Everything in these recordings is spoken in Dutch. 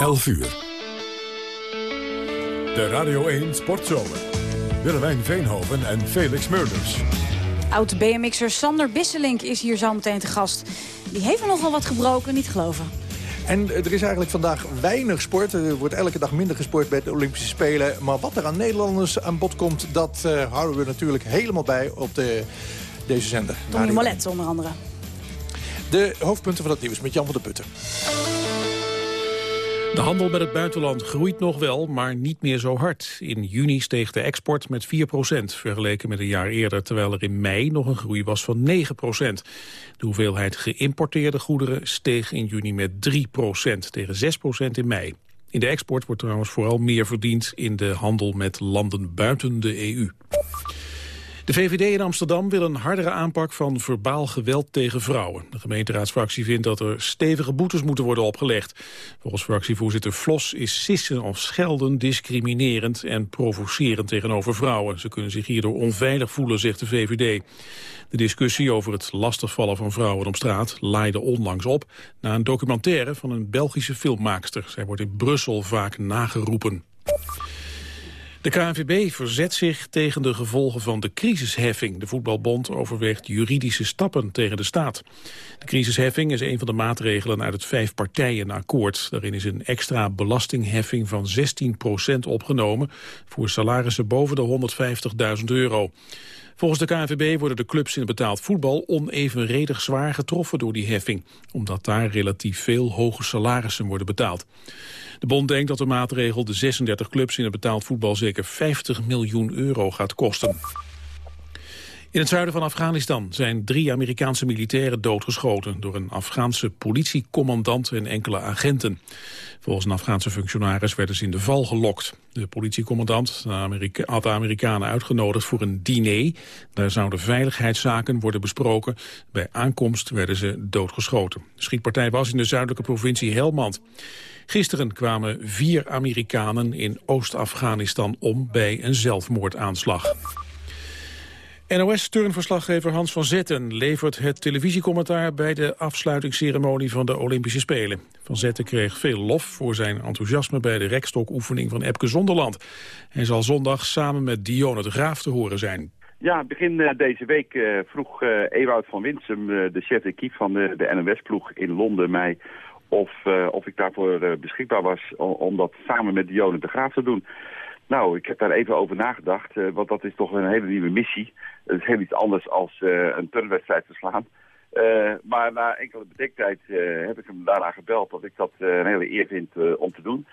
11 uur. De Radio 1 Sportzomer. Willemijn Veenhoven en Felix Murders. Oud-BMX'er Sander Bisselink is hier zo meteen te gast. Die heeft nogal wat gebroken, niet geloven. En er is eigenlijk vandaag weinig sport. Er wordt elke dag minder gesport bij de Olympische Spelen. Maar wat er aan Nederlanders aan bod komt, dat uh, houden we natuurlijk helemaal bij op de, deze zender. Molet onder andere. De hoofdpunten van het nieuws met Jan van der Putten. De handel met het buitenland groeit nog wel, maar niet meer zo hard. In juni steeg de export met 4% vergeleken met een jaar eerder... terwijl er in mei nog een groei was van 9% De hoeveelheid geïmporteerde goederen steeg in juni met 3% tegen 6% in mei. In de export wordt trouwens vooral meer verdiend in de handel met landen buiten de EU. De VVD in Amsterdam wil een hardere aanpak van verbaal geweld tegen vrouwen. De gemeenteraadsfractie vindt dat er stevige boetes moeten worden opgelegd. Volgens fractievoorzitter Vlos is sissen of schelden discriminerend en provocerend tegenover vrouwen. Ze kunnen zich hierdoor onveilig voelen, zegt de VVD. De discussie over het lastigvallen van vrouwen op straat laaide onlangs op... na een documentaire van een Belgische filmmaakster. Zij wordt in Brussel vaak nageroepen. De KNVB verzet zich tegen de gevolgen van de crisisheffing. De voetbalbond overweegt juridische stappen tegen de staat. De crisisheffing is een van de maatregelen uit het vijf akkoord. Daarin is een extra belastingheffing van 16% opgenomen... voor salarissen boven de 150.000 euro. Volgens de KNVB worden de clubs in het betaald voetbal onevenredig zwaar getroffen door die heffing, omdat daar relatief veel hoge salarissen worden betaald. De bond denkt dat de maatregel de 36 clubs in het betaald voetbal zeker 50 miljoen euro gaat kosten. In het zuiden van Afghanistan zijn drie Amerikaanse militairen doodgeschoten... door een Afghaanse politiecommandant en enkele agenten. Volgens een Afghaanse functionaris werden ze in de val gelokt. De politiecommandant had de Amerikanen uitgenodigd voor een diner. Daar zouden veiligheidszaken worden besproken. Bij aankomst werden ze doodgeschoten. De schietpartij was in de zuidelijke provincie Helmand. Gisteren kwamen vier Amerikanen in Oost-Afghanistan om bij een zelfmoordaanslag. NOS-turnverslaggever Hans van Zetten levert het televisiecommentaar bij de afsluitingsceremonie van de Olympische Spelen. Van Zetten kreeg veel lof voor zijn enthousiasme bij de rekstokoefening van Epke Zonderland. Hij zal zondag samen met Dionne de Graaf te horen zijn. Ja, begin uh, deze week uh, vroeg uh, Ewout van Winsum, de chef de kiep van de, NOS-ploeg in Londen, mij of, of ik daarvoor beschikbaar was om dat samen met Dionne de Graaf te doen. Nou, ik heb daar even over nagedacht, uh, want dat is toch een hele nieuwe missie. Het is heel iets anders als uh, een turnwedstrijd verslaan. Uh, maar na enkele bedenktijd heb ik hem daarna gebeld dat ik dat een hele eer vind om te doen.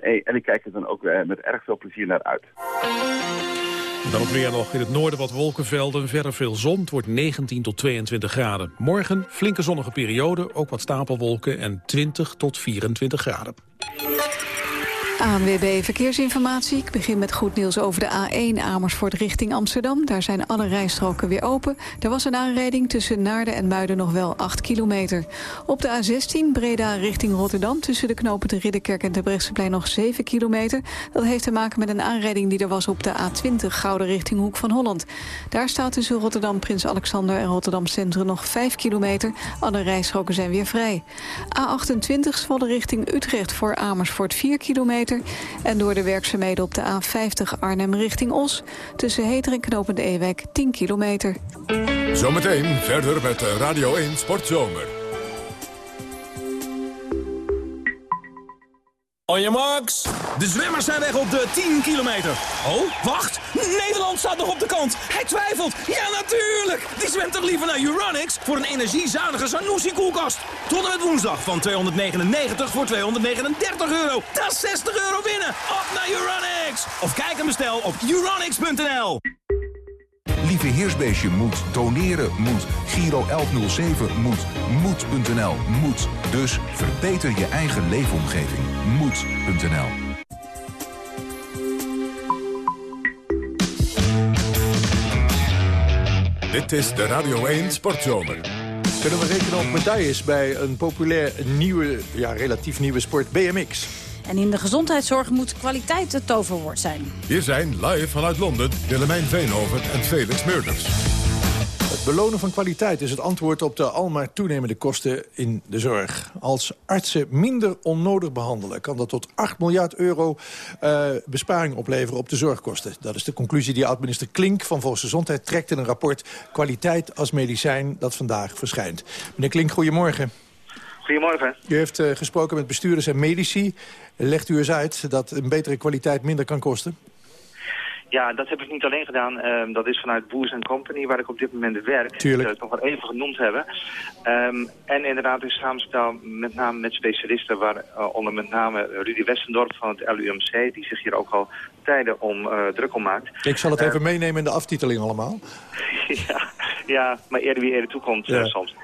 en ik kijk er dan ook met erg veel plezier naar uit. Dan weer nog in het noorden wat wolkenvelden, verder veel zon. Het wordt 19 tot 22 graden. Morgen flinke zonnige periode, ook wat stapelwolken en 20 tot 24 graden. ANWB Verkeersinformatie. Ik begin met goed nieuws over de A1 Amersfoort richting Amsterdam. Daar zijn alle rijstroken weer open. Er was een aanrijding tussen Naarden en Muiden nog wel 8 kilometer. Op de A16 Breda richting Rotterdam... tussen de knopen de Ridderkerk en Brechtseplein nog 7 kilometer. Dat heeft te maken met een aanrijding die er was op de A20 Gouden richting Hoek van Holland. Daar staat tussen Rotterdam Prins Alexander en Rotterdam Centrum nog 5 kilometer. Alle rijstroken zijn weer vrij. A28 Zwolle richting Utrecht voor Amersfoort 4 kilometer en door de werkzaamheden op de A50 Arnhem richting Os... tussen Heter en Knopend Ewijk 10 kilometer. Zometeen verder met Radio 1 Sportzomer. On your marks. De zwemmers zijn weg op de 10 kilometer. Oh, wacht. Nederland staat nog op de kant. Hij twijfelt. Ja, natuurlijk. Die zwemt toch liever naar Uranix voor een energiezuinige Sanusi-koelkast. Tot en met woensdag van 299 voor 239 euro. Dat is 60 euro winnen. Op naar Uranix. Of kijk en bestel op uranix.nl. Lieve Heersbeestje moet, doneren moet, Giro 1107 moet, moed.nl moet. Dus verbeter je eigen leefomgeving. Moed.nl Dit is de Radio 1 Sportzomer. Kunnen we rekenen op medailles bij een populair nieuwe, ja, relatief nieuwe sport BMX? En in de gezondheidszorg moet kwaliteit het toverwoord zijn. Hier zijn live vanuit Londen Willemijn Veenhoven en Felix Meurders. Belonen van kwaliteit is het antwoord op de almaar toenemende kosten in de zorg. Als artsen minder onnodig behandelen... kan dat tot 8 miljard euro uh, besparing opleveren op de zorgkosten. Dat is de conclusie die oud-minister Klink van Volksgezondheid trekt in een rapport... Kwaliteit als medicijn dat vandaag verschijnt. Meneer Klink, goedemorgen. Goedemorgen. U heeft uh, gesproken met bestuurders en medici. Legt u eens uit dat een betere kwaliteit minder kan kosten? Ja, dat heb ik niet alleen gedaan. Um, dat is vanuit Boers Company, waar ik op dit moment werk. Tuurlijk. Dat nog wel even genoemd hebben. Um, en inderdaad in samenspel met name met specialisten, waaronder uh, met name Rudy Westendorp van het LUMC, die zich hier ook al tijden om uh, druk om maakt. Ik zal het even meenemen in de aftiteling allemaal. ja, ja, maar eerder wie eerder toekomt ja. soms.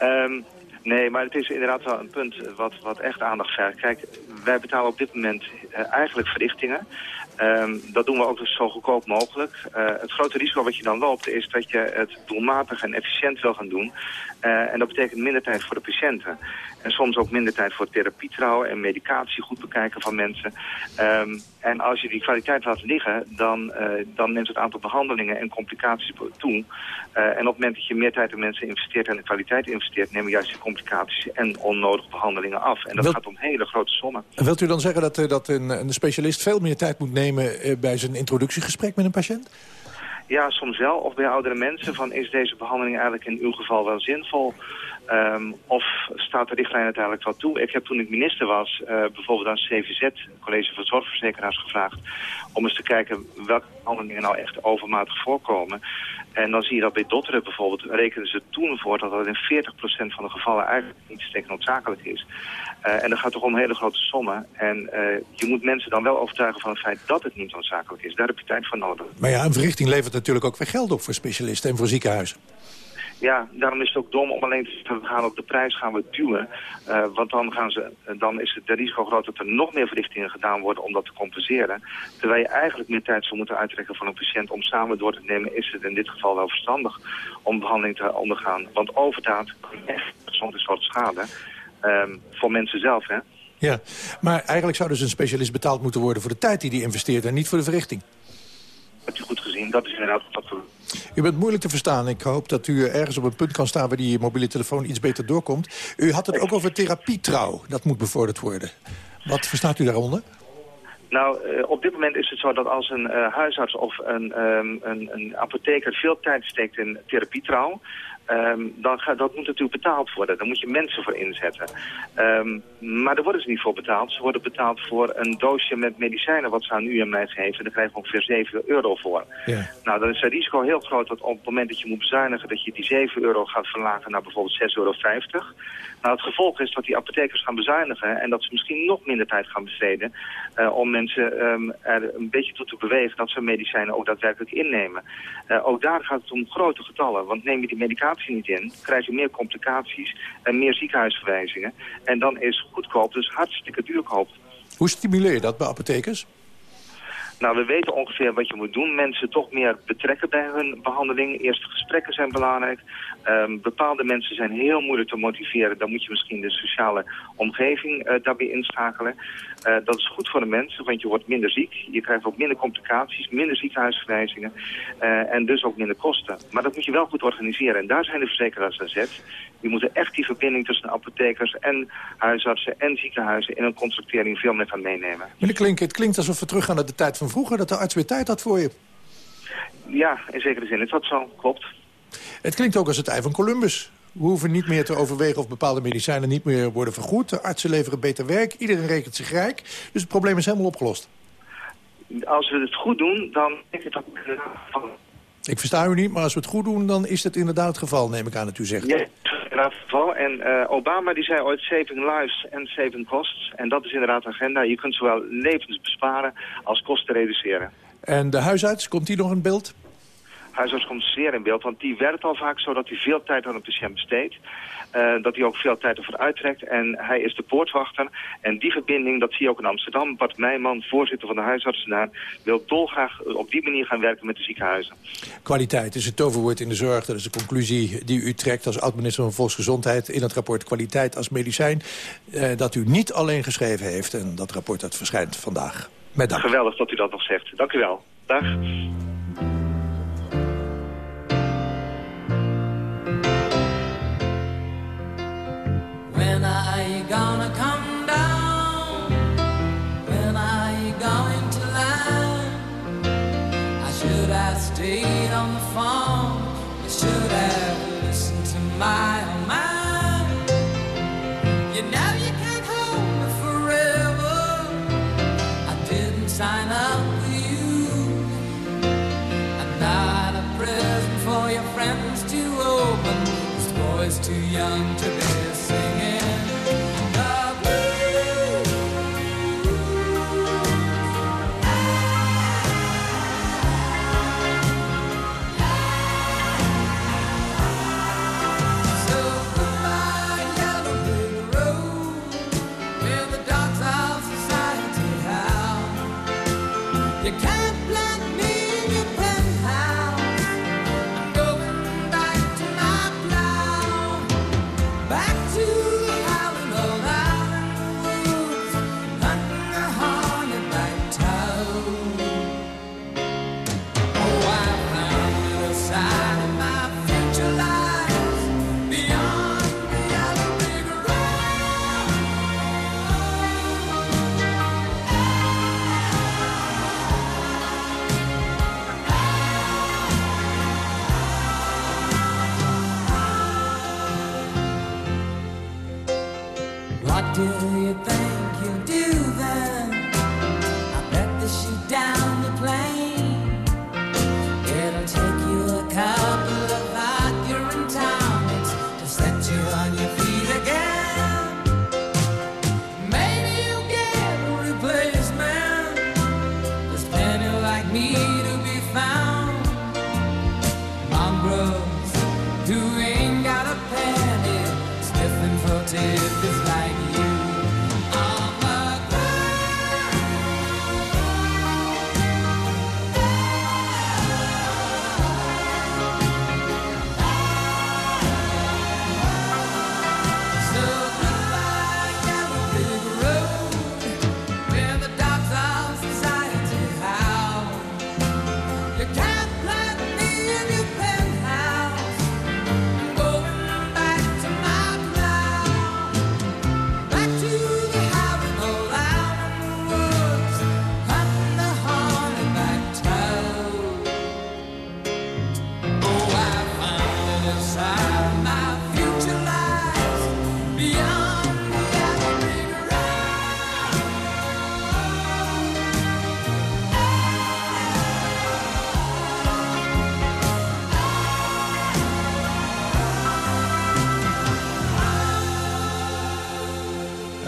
Um, Nee, maar het is inderdaad wel een punt wat, wat echt aandacht vergt. Kijk, wij betalen op dit moment uh, eigenlijk verrichtingen. Um, dat doen we ook zo goedkoop mogelijk. Uh, het grote risico wat je dan loopt is dat je het doelmatig en efficiënt wil gaan doen. Uh, en dat betekent minder tijd voor de patiënten. En soms ook minder tijd voor therapie trouwen en medicatie goed bekijken van mensen. Um, en als je die kwaliteit laat liggen, dan, uh, dan neemt het aantal behandelingen en complicaties toe. Uh, en op het moment dat je meer tijd in mensen investeert en de kwaliteit investeert, nemen juist die complicaties en onnodige behandelingen af. En dat Wilt, gaat om hele grote sommen. Wilt u dan zeggen dat, dat een, een specialist veel meer tijd moet nemen bij zijn introductiegesprek met een patiënt? Ja, soms wel. Of bij oudere mensen van is deze behandeling eigenlijk in uw geval wel zinvol? Um, of staat de richtlijn uiteindelijk wel toe? Ik heb toen ik minister was, uh, bijvoorbeeld aan CVZ, College van Zorgverzekeraars, gevraagd om eens te kijken welke behandelingen nou echt overmatig voorkomen. En dan zie je dat bij dotteren bijvoorbeeld rekenen ze toen voor dat dat in 40% van de gevallen eigenlijk niet steeds noodzakelijk is. Uh, en dat gaat toch om hele grote sommen. En uh, je moet mensen dan wel overtuigen van het feit dat het niet noodzakelijk is. Daar heb je tijd voor nodig. Maar ja, een verrichting levert natuurlijk ook weer geld op voor specialisten en voor ziekenhuizen. Ja, daarom is het ook dom om alleen te gaan op de prijs gaan we duwen. Uh, want dan, gaan ze, dan is het de risico groot dat er nog meer verrichtingen gedaan worden om dat te compenseren. Terwijl je eigenlijk meer tijd zou moeten uittrekken van een patiënt om samen door te nemen, is het in dit geval wel verstandig om behandeling te ondergaan. Want overdaad kan echt soms een soort schade um, voor mensen zelf. Hè? Ja, maar eigenlijk zou dus een specialist betaald moeten worden voor de tijd die hij investeert en niet voor de verrichting. Hebt u goed gezien, dat is inderdaad wat we u bent moeilijk te verstaan. Ik hoop dat u ergens op een punt kan staan... waar die mobiele telefoon iets beter doorkomt. U had het ook over therapietrouw. Dat moet bevorderd worden. Wat verstaat u daaronder? Nou, uh, op dit moment is het zo dat als een uh, huisarts of een, um, een, een apotheker veel tijd steekt in therapietrouw... Um, dan dat moet natuurlijk betaald worden. Daar moet je mensen voor inzetten. Um, maar daar worden ze niet voor betaald. Ze worden betaald voor een doosje met medicijnen wat ze aan u en mij geven. Daar krijgen we ongeveer 7 euro voor. Ja. Nou, dan is het risico heel groot dat op het moment dat je moet bezuinigen... dat je die 7 euro gaat verlagen naar bijvoorbeeld 6,50 euro. Nou, het gevolg is dat die apothekers gaan bezuinigen... en dat ze misschien nog minder tijd gaan besteden... Uh, om mensen um, er een beetje toe te bewegen dat ze medicijnen ook daadwerkelijk innemen. Uh, ook daar gaat het om grote getallen. Want neem je die medicatie niet in, krijg je meer complicaties... en meer ziekenhuisverwijzingen. En dan is goedkoop dus hartstikke duurkoop. Hoe stimuleer je dat bij apothekers? Nou, we weten ongeveer wat je moet doen. Mensen toch meer betrekken bij hun behandeling. Eerste gesprekken zijn belangrijk. Um, bepaalde mensen zijn heel moeilijk te motiveren. Dan moet je misschien de sociale omgeving uh, daarbij inschakelen. Uh, dat is goed voor de mensen, want je wordt minder ziek. Je krijgt ook minder complicaties, minder ziekenhuisverwijzingen. Uh, en dus ook minder kosten. Maar dat moet je wel goed organiseren. En daar zijn de verzekeraars aan zet. Je moet echt die verbinding tussen apothekers en huisartsen en ziekenhuizen... in een constructering veel meer gaan meenemen. Meneer Klink, het klinkt alsof we teruggaan naar de tijd van vroeger... dat de arts weer tijd had voor je. Ja, in zekere zin is dat zo, klopt. Het klinkt ook als het ei van Columbus. We hoeven niet meer te overwegen of bepaalde medicijnen niet meer worden vergoed. De artsen leveren beter werk, iedereen rekent zich rijk. Dus het probleem is helemaal opgelost. Als we het goed doen, dan denk ik dat... Ik versta u niet, maar als we het goed doen, dan is het inderdaad het geval, neem ik aan dat u zegt. Ja, inderdaad het geval. En uh, Obama die zei ooit saving lives en saving costs. En dat is inderdaad de agenda. Je kunt zowel levens besparen als kosten reduceren. En de huisarts, komt die nog in beeld? Huisarts komt zeer in beeld. Want die werkt al vaak zo dat hij veel tijd aan een patiënt besteedt. Uh, dat hij ook veel tijd ervoor uittrekt. En hij is de poortwachter. En die verbinding, dat zie je ook in Amsterdam. Bart Meijman, voorzitter van de huisartsen daar... wil dolgraag op die manier gaan werken met de ziekenhuizen. Kwaliteit is het toverwoord in de zorg. Dat is de conclusie die u trekt als oud-minister van Volksgezondheid... in het rapport Kwaliteit als medicijn. Uh, dat u niet alleen geschreven heeft. En dat rapport dat verschijnt vandaag. Met dank. Geweldig dat u dat nog zegt. Dank u wel. Dag. Phone. You should have listened to my own mind. You know you can't hold me forever. I didn't sign up with you. I'm not a present for your friends to open. This boy's too young to be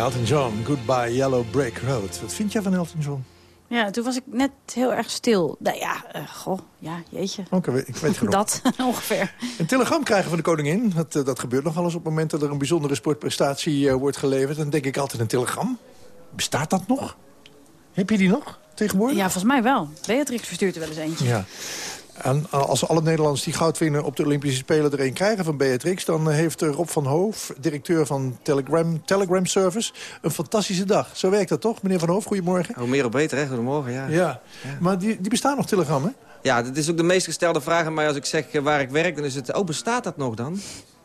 Elton John, Goodbye Yellow Brick Road. Wat vind jij van Elton John? Ja, toen was ik net heel erg stil. Nou ja, eh, goh, ja, jeetje. Oké, ik weet genoeg. Dat, ongeveer. Een telegram krijgen van de koningin. Dat, eh, dat gebeurt nogal eens op het moment dat er een bijzondere sportprestatie eh, wordt geleverd. Dan denk ik altijd een telegram. Bestaat dat nog? Heb je die nog tegenwoordig? Ja, volgens mij wel. Beatrix verstuurt er wel eens eentje. Ja. En als alle Nederlanders die goud winnen op de Olympische Spelen er een krijgen van Beatrix... dan eh, heeft Rob van Hoof, directeur van Telegram, Telegram Service, een fantastische dag. Zo werkt dat toch, meneer Van Hoof? Goedemorgen. Hoe meer hoe beter, hè? Goedemorgen, ja. Ja, maar die, die bestaan nog telegrammen? Ja, dat is ook de meest gestelde vraag aan mij als ik zeg eh, waar ik werk. Dan is het, oh, bestaat dat nog dan?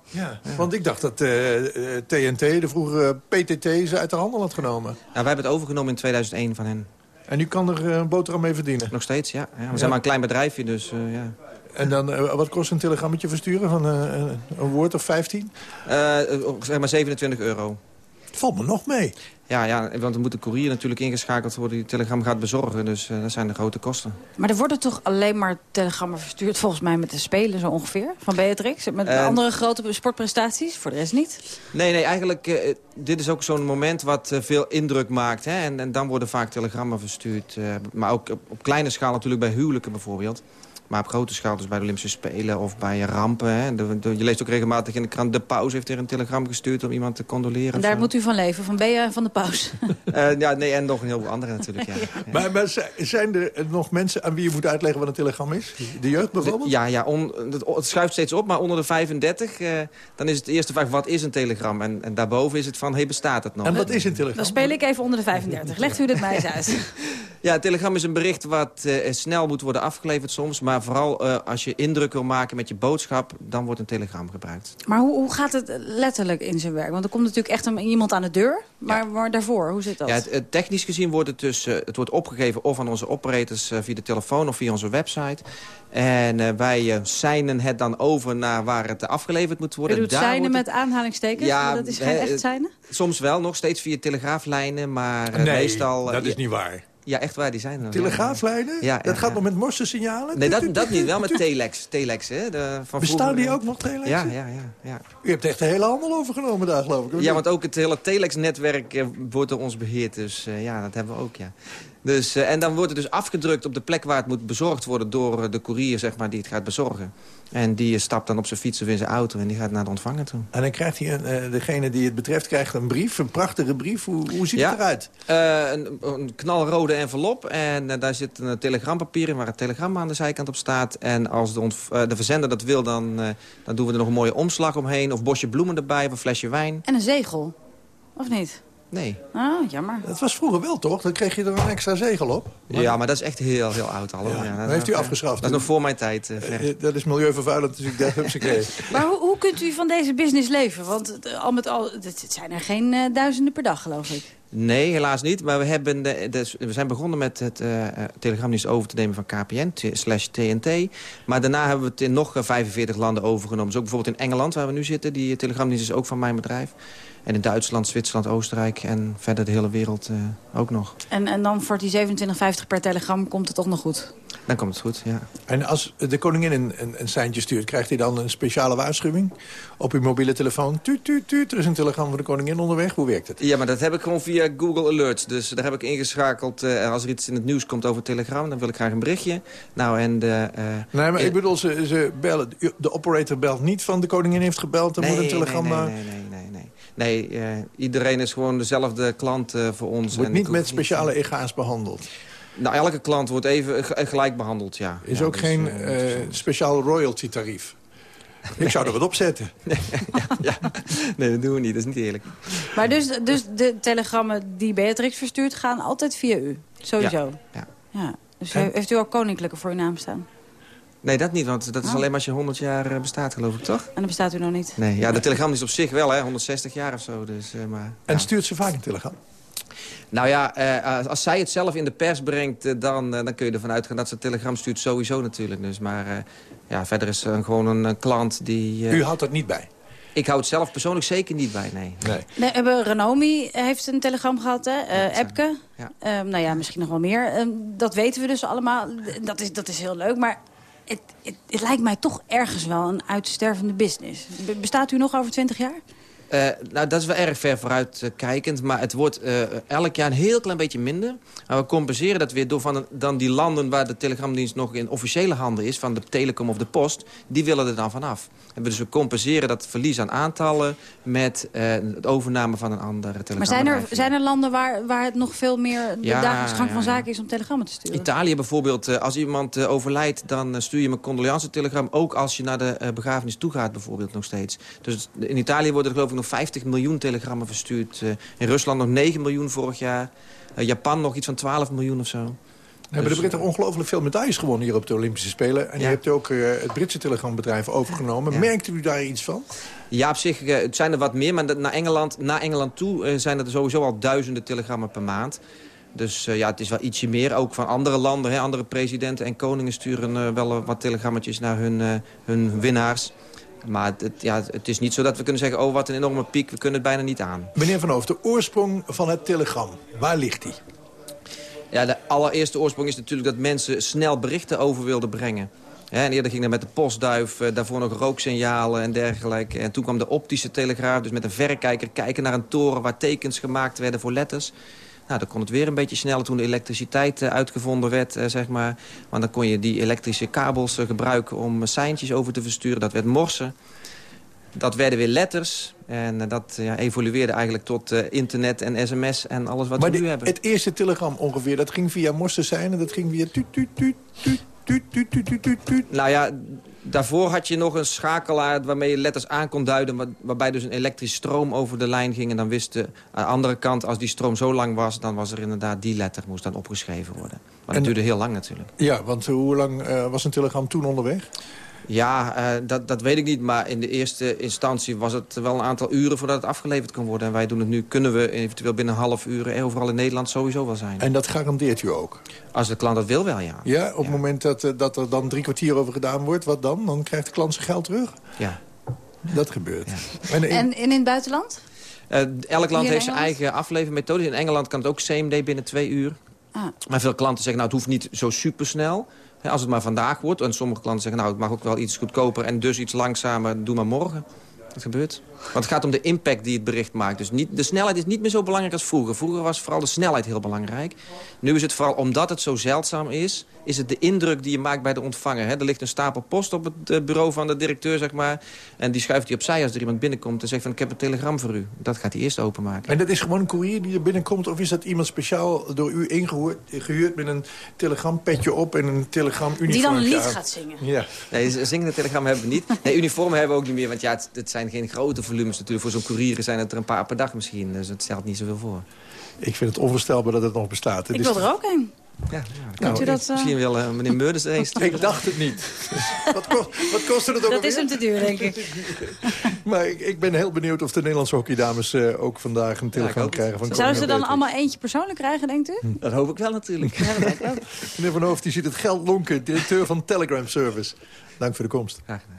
Ja, want ik dacht dat eh, eh, TNT, de vroegere PTT, ze uit de handel had genomen. Nou, wij hebben het overgenomen in 2001 van hen. En u kan er eh, een boterham mee verdienen? Nog steeds, ja. ja we zijn maar een klein bedrijfje, dus eh, ja. En dan, eh, wat kost een telegrammetje versturen van een woord of 15? Eh, eh, zeg maar 27 euro. Valt me nog mee. Ja, ja, want er moet een koerier natuurlijk ingeschakeld worden die het telegram gaat bezorgen. Dus eh, dat zijn de grote kosten. Maar er worden toch alleen maar telegrammen verstuurd... volgens mij met de Spelen zo ongeveer, van Beatrix? Met Eh, andere grote sportprestaties? Voor de rest niet? Nee, nee, eigenlijk, eh, dit is ook zo'n moment wat veel indruk maakt. Hè? En, en dan worden vaak telegrammen verstuurd. eh, maar ook op, op kleine schaal natuurlijk bij huwelijken bijvoorbeeld. Maar op grote schaal, dus bij de Olympische Spelen of bij rampen. Hè? De- de- je leest ook regelmatig in de krant... de paus heeft er een telegram gestuurd om iemand te condoleren. En daar moet u van leven, van Bea en van de paus. Eh, ja, nee, en nog een heleboel andere natuurlijk, ja. Maar, maar zi- zijn er nog mensen aan wie je moet uitleggen wat een telegram is? De jeugd bijvoorbeeld? Ja, ja on- het, het schuift steeds op, maar onder de 35... eh, dan is het de eerste vraag, wat is een telegram? En, en daarboven is het van, hey, bestaat het nog? En wat is een Dan telegram? speel ik even onder de 35. Legt u dit mij eens uit. Ja, een telegram is een bericht wat eh, snel moet worden afgeleverd soms. Maar vooral eh, als je indruk wil maken met je boodschap... dan wordt een telegram gebruikt. Maar hoe, hoe gaat het letterlijk in zijn werk? Want er komt natuurlijk echt een, iemand aan de deur. Maar, maar daarvoor, hoe zit dat? Ja, het, het technisch gezien wordt het dus eh, het wordt opgegeven... of aan onze operators eh, via de telefoon of via onze website. En eh, wij seinen het dan over naar waar het afgeleverd moet Je worden. doet seinen wordt het- met aanhalingstekens? Ja, maar dat is geen echt seinen? Soms wel, nog steeds via telegraaflijnen, maar eh, Nee, meestal... dat is ja, niet waar. Ja, echt waar, die zijn er. Telegraaflijnen? Ja, dat gaat nog met morsensignalen? Nee, dat, dat niet. Wel met telex. Telex, hè. De, van Bestaan vroeger. die ook nog, telex? Ja, ja, ja, ja. U hebt echt de hele handel overgenomen daar, geloof ik. Ja, want ook het hele telex-netwerk eh, wordt door ons beheerd. Dus eh, ja, dat hebben we ook, ja. Dus, eh, en dan wordt het dus afgedrukt op de plek waar het moet bezorgd worden... door eh, de koerier, zeg maar, die het gaat bezorgen. En die stapt dan op zijn fiets of in zijn auto en die gaat naar de ontvanger toe. En dan krijgt hij, een, eh, degene die het betreft, krijgt een brief, een prachtige brief. Hoe, hoe ziet Ja. het eruit? Eh, een, een knalrode envelop en daar zit een telegrampapier in... waar het telegram aan de zijkant op staat. En als de, ontv- de verzender dat wil, dan, eh, dan doen we er nog een mooie omslag omheen... of bosje bloemen erbij of een flesje wijn. En een zegel? Of niet? Nee. Ah, jammer. Dat was vroeger wel, toch? Dan kreeg je er een extra zegel op. Ja, maar dat is echt heel, heel oud al. Ja, dat heeft u nog, afgeschaft Dat is nog voor mijn tijd. eh. Eh, Dat is milieuvervuilend, dus ik dacht, hupsakee. Maar hoe, hoe kunt u van deze business leven? Want eh, al met al, het het zijn er geen eh, duizenden per dag, geloof ik. Nee, helaas niet. Maar we, hebben de, de- we zijn begonnen met het eh eh, telegramdienst over te nemen van KPN, slash TNT. Maar daarna hebben we het in nog eh, 45 landen overgenomen. Dus ook bijvoorbeeld in Engeland, waar we nu zitten. Die eh, telegramdienst is ook van mijn bedrijf. En in Duitsland, Zwitserland, Oostenrijk en verder de hele wereld eh, ook nog. En, en dan voor die 27,50 per telegram komt het toch nog goed? Dan komt het goed, ja. En als de koningin een, een, een seintje stuurt... krijgt hij dan een speciale waarschuwing op uw mobiele telefoon? Tuut, tuut, tuut, er is een telegram van de koningin onderweg. Hoe werkt het? Ja, maar dat heb ik gewoon via Google Alerts. Dus daar heb ik ingeschakeld. eh, als er iets in het nieuws komt over Telegram, dan wil ik graag een berichtje. Nou, en de... eh, Nee, maar ik bedoel, ze, ze bellen, de operator belt niet van de koningin heeft gebeld. Dan moet een telegram nee, nee, nee, nee, nee. Nee, eh, iedereen is gewoon dezelfde klant eh, voor ons. Wordt En niet met speciale ega's behandeld. Nou, elke klant wordt even ge- gelijk behandeld, ja. is Ja, ook dus, geen eh, eh, speciaal royalty tarief. ik zou er wat op zetten. nee, dat doen we niet. Dat is niet eerlijk. Maar dus, dus de telegrammen die Beatrix verstuurt gaan altijd via u? Sowieso? Ja. ja. Dus En- heeft u ook koninklijke voor uw naam staan? Nee, dat niet, want dat is Oh. alleen maar als je 100 jaar eh, bestaat, geloof ik, toch? En dan bestaat u nog niet? Nee, ja, de telegram is op zich wel, hè, 160 jaar of zo. Dus, eh, maar, En ja. stuurt ze vaak een telegram? Nou ja, eh, als- zij het zelf in de pers brengt, dan, dan kun je ervan uitgaan dat ze een telegram stuurt. Sowieso natuurlijk. Dus, maar eh, ja, verder is ze gewoon een, klant die... eh, U houdt dat niet bij? Ik hou het zelf persoonlijk zeker niet bij, nee. Nee. Nee, hebben Renomi heeft een telegram gehad, hè? Eh, Epke. Ja. Ehm, nou ja, misschien nog wel meer. Ehm, dat weten we dus allemaal. Dat is, dat is heel leuk, maar het, het, lijkt mij toch ergens wel een uitstervende business. Be- Bestaat u nog over 20 jaar? Eh, nou, dat is wel erg ver vooruitkijkend. maar het wordt eh, elk jaar een heel klein beetje minder. Maar we compenseren dat weer door van dan die landen... waar de telegramdienst nog in officiële handen is... van de telecom of de post, die willen er dan vanaf. En dus we compenseren dat verlies aan aantallen... met eh, het overname van een andere Maar telegrambedrijf. zijn er, zijn er landen waar, waar het nog veel meer de Ja, dagelijkse gang ja, van zaken is om telegrammen te sturen? Italië bijvoorbeeld, eh, als iemand eh, overlijdt... dan stuur je een condoleance-telegram... ook als je naar de begrafenis toe gaat bijvoorbeeld nog steeds. Dus in Italië worden er geloof ik nog 50 miljoen telegrammen verstuurd. in Rusland nog 9 miljoen vorig jaar. Japan nog iets van 12 miljoen of zo. Hebben Dus, de Britten ongelooflijk veel medailles gewonnen hier op de Olympische Spelen. En je hebt ook eh, het Britse telegrambedrijf overgenomen. Merkt u daar iets van? Ja, op zich eh, het zijn er wat meer, maar naar Engeland, naar Engeland toe eh, zijn er sowieso al duizenden telegrammen per maand. Dus eh, ja, het is wel ietsje meer. Ook van andere landen, hè, andere presidenten en koningen sturen eh, wel eh, wat telegrammetjes naar hun, eh, hun winnaars. Maar het, het- ja, het is niet zo dat we kunnen zeggen, oh wat een enorme piek, we kunnen het bijna niet aan. Meneer Van Hoofd, de oorsprong van het telegram, waar ligt die? Ja, de allereerste oorsprong is natuurlijk dat mensen snel berichten over wilden brengen. En eerder ging dat met de postduif, eh, daarvoor nog rooksignalen en dergelijke. En toen kwam de optische telegraaf, dus met een verrekijker kijken naar een toren... waar tekens gemaakt werden voor letters. Nou, dan kon het weer een beetje sneller toen de elektriciteit eh, uitgevonden werd, eh, zeg maar. Want dan kon je die elektrische kabels gebruiken om seintjes over te versturen. Dat werd morsen dat werden weer letters. En eh, dat ja, evolueerde eigenlijk tot uh, internet en sms en alles wat maar we nu hebben. het eerste telegram ongeveer, dat ging via zijn en dat ging via tuut, tuut, tuut, tuut, tu tu tu tu Nou ja, daarvoor had je nog een schakelaar waarmee je letters aan kon duiden... Waarbij dus een elektrische stroom over de lijn ging. En dan wist de, aan andere kant, als die stroom zo lang was... dan was er inderdaad die letter, moest dan opgeschreven worden. Maar dat duurde heel lang natuurlijk. Ja, want hoe lang uh, was een telegram toen onderweg? Ja, eh, dat, dat weet ik niet. Maar in de eerste instantie was het wel een aantal uren voordat het afgeleverd kon worden. En wij doen het nu, kunnen we eventueel binnen een half uur... eh, overal in Nederland sowieso wel zijn. En dat garandeert u ook? Als de klant dat wil wel, ja. Ja, op het moment dat, eh, dat er dan drie kwartier over gedaan wordt, wat dan? Dan krijgt de klant zijn geld terug? Ja. Dat gebeurt. En, in- En, in het buitenland? Eh, elk land heeft zijn eigen aflevermethode. In Engeland kan het ook CMD binnen twee uur. Ah. Maar veel klanten zeggen, nou, het hoeft niet zo supersnel. Als het maar vandaag wordt. En sommige klanten zeggen, nou, het mag ook wel iets goedkoper... en dus iets langzamer, doe maar morgen. Dat gebeurt. Want het gaat om de impact die het bericht maakt. Dus niet, de snelheid is niet meer zo belangrijk als vroeger. Vroeger was vooral de snelheid heel belangrijk. Nu is het vooral, omdat het zo zeldzaam is... is het de indruk die je maakt bij de ontvanger. Hè. Er ligt een stapel post op het eh, bureau van de directeur, zeg maar. En die schuift hij opzij als er iemand binnenkomt... en zegt van, ik heb een telegram voor u. Dat gaat hij eerst openmaken. en dat is gewoon een courier die er binnenkomt? Of is dat iemand speciaal door u ingehuurd gehuurd met een telegrampetje op en een telegramuniform? Die dan een lied gaat zingen. Ja. Nee, zingende telegram hebben we niet. Nee, uniformen hebben we ook niet meer. Want ja, het, het zijn geen grote volumes natuurlijk. Voor zo'n courier zijn het er een paar per dag misschien. Dus het stelt niet zoveel voor. Ik vind het onvoorstelbaar dat het nog bestaat. Ik wil er ook een. Ja, ja, Kunt u dat... eh, Misschien wil eh, meneer Meurders er eens Ik dacht het niet. wat, kost, wat kostte het ook dat is hem te duur, denk ik. Maar ik, ik ben heel benieuwd of de Nederlandse hockeydames eh, ook vandaag een het. krijgen. Van Zouden ze dan allemaal eentje persoonlijk krijgen, denkt u? Dat hoop ik wel natuurlijk. Meneer Van Hoofd, die ziet het geld lonken. Directeur van Telegram Service. Dank voor de komst. Graag gedaan.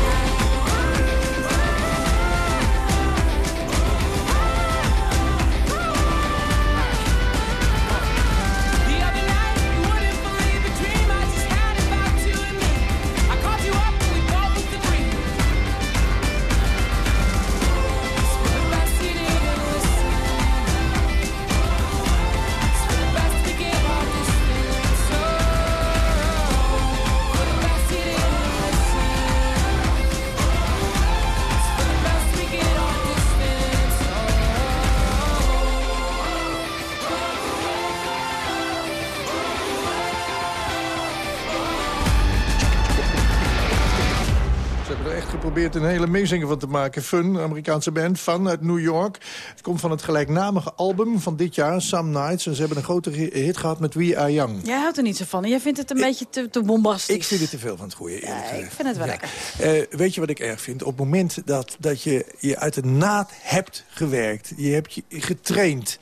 een hele meezingen van te maken. Fun, Amerikaanse band, Fun uit New York. Het komt van het gelijkname album van dit jaar, Some Nights. En ze hebben een grote hit gehad met We Are Young. Jij houdt er niet zo van. Jij vindt het een beetje te, te bombastisch. Ik vind het te veel van het goede. Ja, ik vind het wel lekker. Uh, weet je wat ik erg vind? Op het moment dat, dat je je uit de naad hebt gewerkt... je hebt je getraind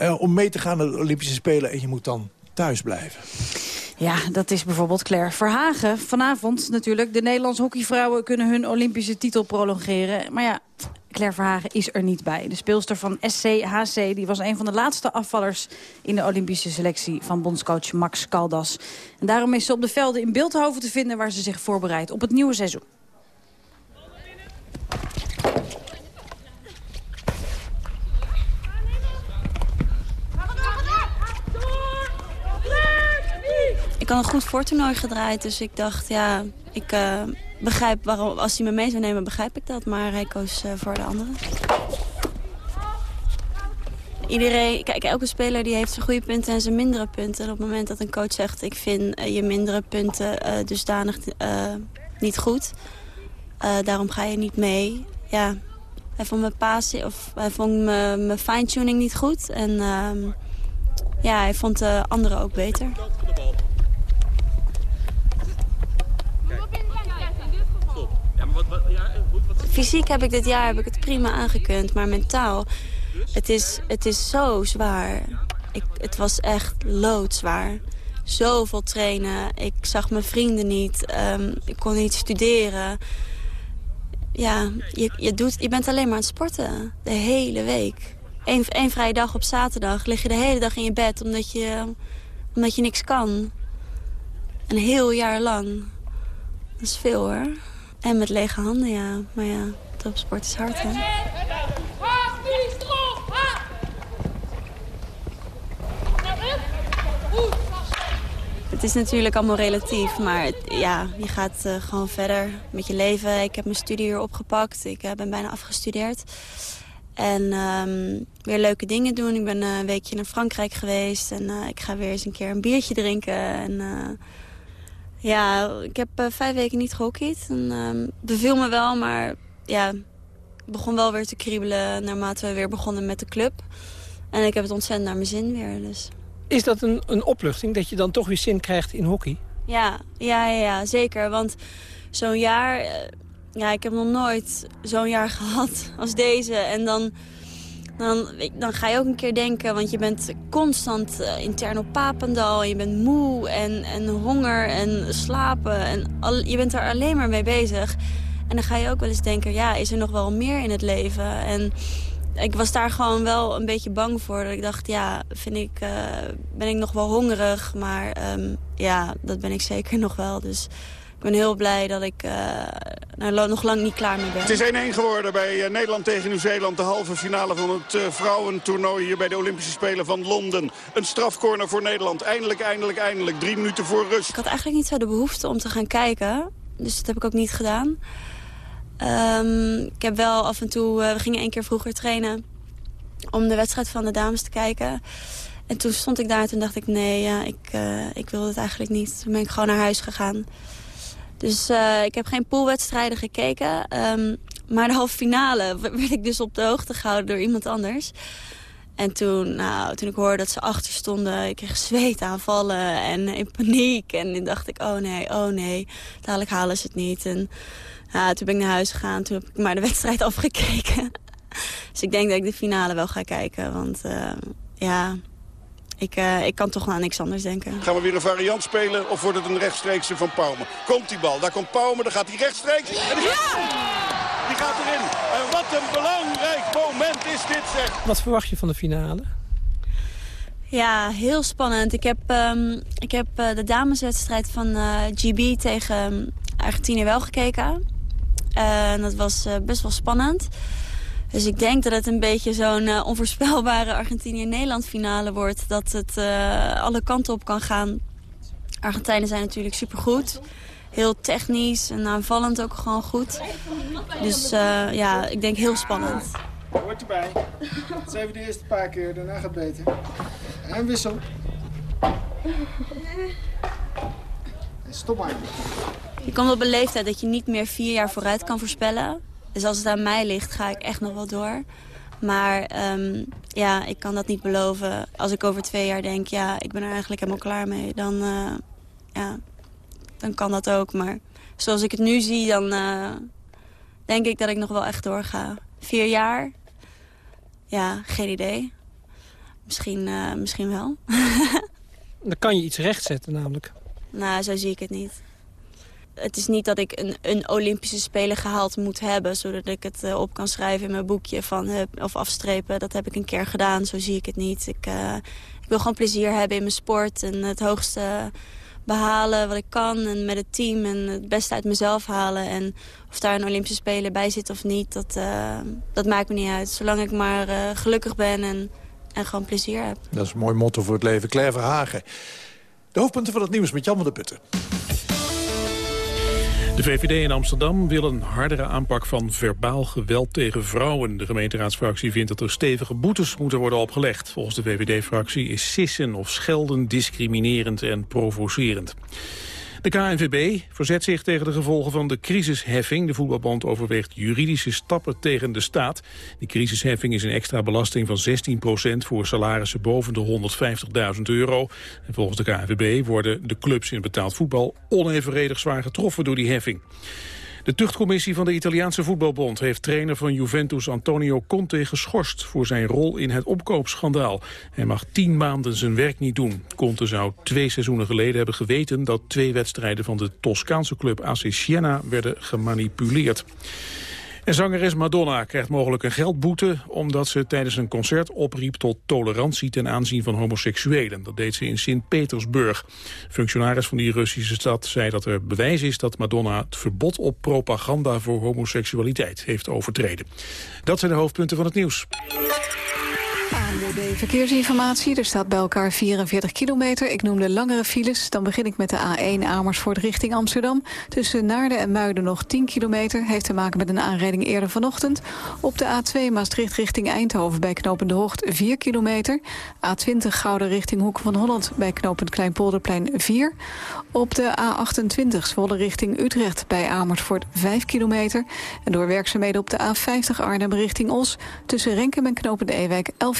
uh, om mee te gaan naar de Olympische Spelen... en je moet dan thuis blijven. Ja, dat is bijvoorbeeld Claire Verhagen. Vanavond natuurlijk. De Nederlandse hockeyvrouwen kunnen hun Olympische titel prolongeren. Maar ja, Claire Verhagen is er niet bij. De speelster van SCHC die was een van de laatste afvallers... in de Olympische selectie van bondscoach Max Caldas. En daarom is ze op de velden in Beeldhoven te vinden... waar ze zich voorbereidt op het nieuwe seizoen. Had een goed voortoernooi gedraaid, dus ik dacht, ja, ik uh, begrijp waarom, als hij me mee zou nemen, begrijp ik dat. Maar hij koos uh, voor de andere. Iedereen, kijk, elke speler die heeft zijn goede punten en zijn mindere punten. En op het moment dat een coach zegt, ik vind uh, je mindere punten dusdanig niet goed. daarom ga je niet mee. Ja, hij vond mijn passie, of hij vond mijn fine-tuning niet goed. En ehm, ja, hij vond de anderen ook beter. Fysiek heb ik dit jaar heb ik het prima aangekund, maar mentaal, het is, het is zo zwaar. Ik, het was echt loodzwaar. Zoveel trainen, ik zag mijn vrienden niet, ehm, ik kon niet studeren. Ja, je, je, doet, je bent alleen maar aan het sporten, de hele week. Eén, één vrije dag op zaterdag lig je de hele dag in je bed omdat je, omdat je niks kan. Een heel jaar lang. Dat is veel hoor. En met lege handen, ja. Maar ja, topsport is hard, hè. Het is natuurlijk allemaal relatief, maar ja, je gaat uh, gewoon verder met je leven. Ik heb mijn studie hier opgepakt, ik uh, ben bijna afgestudeerd. En um, weer leuke dingen doen. Ik ben uh, een weekje naar Frankrijk geweest en ik ga weer eens een keer een biertje drinken. En ja, ik heb uh, vijf weken niet gehockeyd. En, uh, beviel me wel, maar ja, begon wel weer te kriebelen naarmate we weer begonnen met de club. En ik heb het ontzettend naar mijn zin weer. Dus. Is dat een, een opluchting, dat je dan toch weer zin krijgt in hockey? Ja, ja, ja, ja zeker. Want zo'n jaar... Uh, ja, ik heb nog nooit zo'n jaar gehad als deze. En dan dan, dan ga je ook een keer denken, want je bent constant uh, intern op Papendal. Je bent moe en, en honger en slapen. En je bent er alleen maar mee bezig. En dan ga je ook wel eens denken, ja, is er nog wel meer in het leven? En ik was daar gewoon wel een beetje bang voor. Dat ik dacht, ja, vind ik, uh, ben ik nog wel hongerig? Maar um, ja, dat ben ik zeker nog wel. Dus ik ben heel blij dat ik uh, nou, nog lang niet klaar mee ben. Het is 1-1 geworden bij uh, Nederland tegen Nieuw-Zeeland. De halve finale van het uh, vrouwentoernooi hier bij de Olympische Spelen van Londen. Een strafcorner voor Nederland. Eindelijk, eindelijk, eindelijk. Drie minuten voor rust. Ik had eigenlijk niet zo de behoefte om te gaan kijken. Dus dat heb ik ook niet gedaan. Um, ik heb wel af en toe... we gingen één keer vroeger trainen om de wedstrijd van de dames te kijken. En toen stond ik daar en toen dacht ik... nee, ja, ik, ik wil het eigenlijk niet. Toen ben ik gewoon naar huis gegaan. Dus uh, ik heb geen poolwedstrijden gekeken. Um, maar de halve finale werd ik dus op de hoogte gehouden door iemand anders. En toen, nou, toen ik hoorde dat ze achter stonden, ik kreeg zweetaanvallen en in paniek. En toen dacht ik, oh nee, oh nee, dadelijk halen ze het niet. En toen ben ik naar huis gegaan, toen heb ik maar de wedstrijd afgekeken. dus ik denk dat ik de finale wel ga kijken, want uh, ja, ik, uh, ik kan toch aan niks anders denken. Gaan we weer een variant spelen of wordt het een rechtstreekse van Pauwme? Komt die bal, daar komt Pauwme, daar gaat hij rechtstreeks. En die, gaat... Ja! die gaat erin. En wat een belangrijk moment is dit zeg. Wat verwacht je van de finale? Ja, heel spannend. Ik heb, um, ik heb uh, de dameswedstrijd van uh, GB tegen ehm, Argentinië wel gekeken. En dat was best wel spannend. Dus ik denk dat het een beetje zo'n uh, onvoorspelbare Argentinië-Nederland finale wordt. Dat het uh, alle kanten op kan gaan. Argentijnen zijn natuurlijk supergoed. Heel technisch en aanvallend ook gewoon goed. Dus uh, ja, ik denk heel spannend. Hoort erbij. Het is even de eerste paar keer, daarna gaat het beter. En wissel. En stop maar. je komt op een leeftijd dat je niet meer vier jaar vooruit kan voorspellen. Dus als het aan mij ligt, ga ik echt nog wel door. Maar ehm, ja, ik kan dat niet beloven. Als ik over twee jaar denk, ja, ik ben er eigenlijk helemaal klaar mee... dan, eh, ja, dan kan dat ook. Maar zoals ik het nu zie, dan eh, denk ik dat ik nog wel echt doorga. Vier jaar? Ja, geen idee. Misschien, eh, misschien wel. Dan kan je iets rechtzetten namelijk. nou, zo zie ik het niet. Het is niet dat ik een, een Olympische Spelen gehaald moet hebben... zodat ik het eh, op kan schrijven in mijn boekje van, hup, of afstrepen. Dat heb ik een keer gedaan, zo zie ik het niet. Ik, eh, ik wil gewoon plezier hebben in mijn sport en het hoogste behalen wat ik kan. En met het team en het beste uit mezelf halen. En of daar een Olympische Spelen bij zit of niet, dat, eh, dat maakt me niet uit. Zolang ik maar eh, gelukkig ben en, en gewoon plezier heb. Dat is een mooi motto voor het leven. Claire Verhagen. De hoofdpunten van het nieuws met Jan van der Putten. De VVD in Amsterdam wil een hardere aanpak van verbaal geweld tegen vrouwen. De gemeenteraadsfractie vindt dat er stevige boetes moeten worden opgelegd. Volgens de VVD-fractie is sissen of schelden discriminerend en provocerend. De KNVB verzet zich tegen de gevolgen van de crisisheffing. De voetbalbond overweegt juridische stappen tegen de staat. Die crisisheffing is een extra belasting van 16% voor salarissen boven de 150.000 euro. En volgens de KNVB worden de clubs in betaald voetbal onevenredig zwaar getroffen door die heffing. De tuchtcommissie van de Italiaanse voetbalbond heeft trainer van Juventus Antonio Conte geschorst voor zijn rol in het opkoopschandaal. Hij mag tien maanden zijn werk niet doen. Conte zou twee seizoenen geleden hebben geweten dat twee wedstrijden van de Toscaanse club AC Siena werden gemanipuleerd. En zangeres Madonna krijgt mogelijk een geldboete... omdat ze tijdens een concert opriep tot tolerantie ten aanzien van homoseksuelen. Dat deed ze in Sint-Petersburg. Functionaris van die Russische stad zei dat er bewijs is... dat Madonna het verbod op propaganda voor homoseksualiteit heeft overtreden. Dat zijn de hoofdpunten van het nieuws. ANWB Verkeersinformatie. Er staat bij elkaar 44 kilometer. Ik noem de langere files. Dan begin ik met de A1 Amersfoort richting Amsterdam. Tussen Naarden en Muiden nog 10 kilometer. Heeft te maken met een aanrijding eerder vanochtend. Op de A2 Maastricht richting Eindhoven bij Knopende Hoogte 4 kilometer. A20 Gouden richting Hoek van Holland bij Knopend Kleinpolderplein 4. Op de A28 Zwolle richting Utrecht bij Amersfoort 5 kilometer. En door werkzaamheden op de A50 Arnhem richting Os... tussen Renkum en Knopende Ewijk 11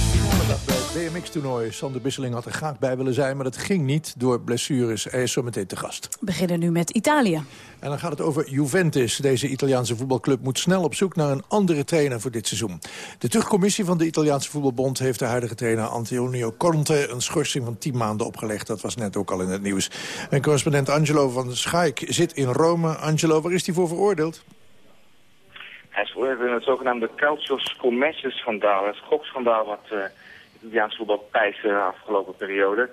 BMX-toernooi. Sander Bisseling had er graag bij willen zijn, maar dat ging niet door blessures. Hij is zo meteen te gast. We beginnen nu met Italië. En dan gaat het over Juventus. Deze Italiaanse voetbalclub moet snel op zoek naar een andere trainer voor dit seizoen. De terugcommissie van de Italiaanse voetbalbond heeft de huidige trainer Antonio Conte een schorsing van 10 maanden opgelegd. Dat was net ook al in het nieuws. En correspondent Angelo van Schaik zit in Rome. Angelo, waar is hij voor veroordeeld? Hij is veroordeeld in het zogenaamde Calcio Scommesse schandaal. Het gokschandaal wat uh, het Italiaans voetbal pijst de afgelopen periode.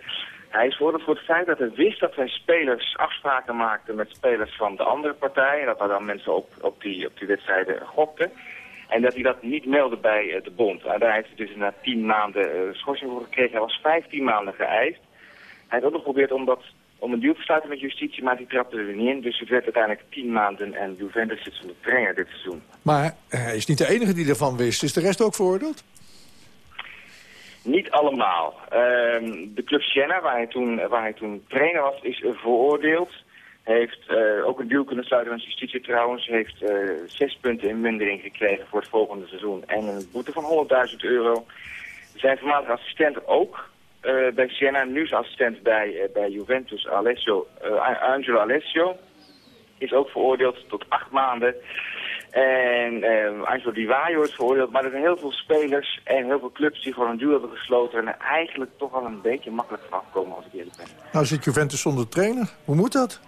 Hij is veroordeeld voor het feit dat hij wist dat zijn spelers afspraken maakten met spelers van de andere partij. En dat er dan mensen op, op, die, op die wedstrijden gokten. En dat hij dat niet meldde bij uh, de bond. Daar heeft hij dus na tien maanden uh, schorsing voor gekregen. Hij was vijftien maanden geëist. Hij heeft ook nog geprobeerd om, dat, om een deal te sluiten met justitie, maar die trapte er niet in. Dus het werd uiteindelijk tien maanden en Juventus zit zonder trainer dit seizoen. Maar hij is niet de enige die ervan wist. Is de rest ook veroordeeld? Niet allemaal. Ehm, de club Siena, waar hij, toen, waar hij toen trainer was, is veroordeeld. Heeft eh, ook een deal kunnen sluiten met justitie trouwens. Heeft eh, zes punten in mindering gekregen voor het volgende seizoen. En een boete van 100.000 euro. Zijn voormalige assistent ook eh, bij Siena. Nu is assistent bij, bij Juventus, Alessio, Angelo Alessio. Is ook veroordeeld tot acht maanden. En eh, Angelo Di Vaio is veroordeeld. Maar er zijn heel veel spelers en heel veel clubs die gewoon een duel hebben gesloten. En er eigenlijk toch wel een beetje makkelijk vanaf komen als ik eerlijk ben. Nou zit Juventus zonder trainer. Hoe moet dat?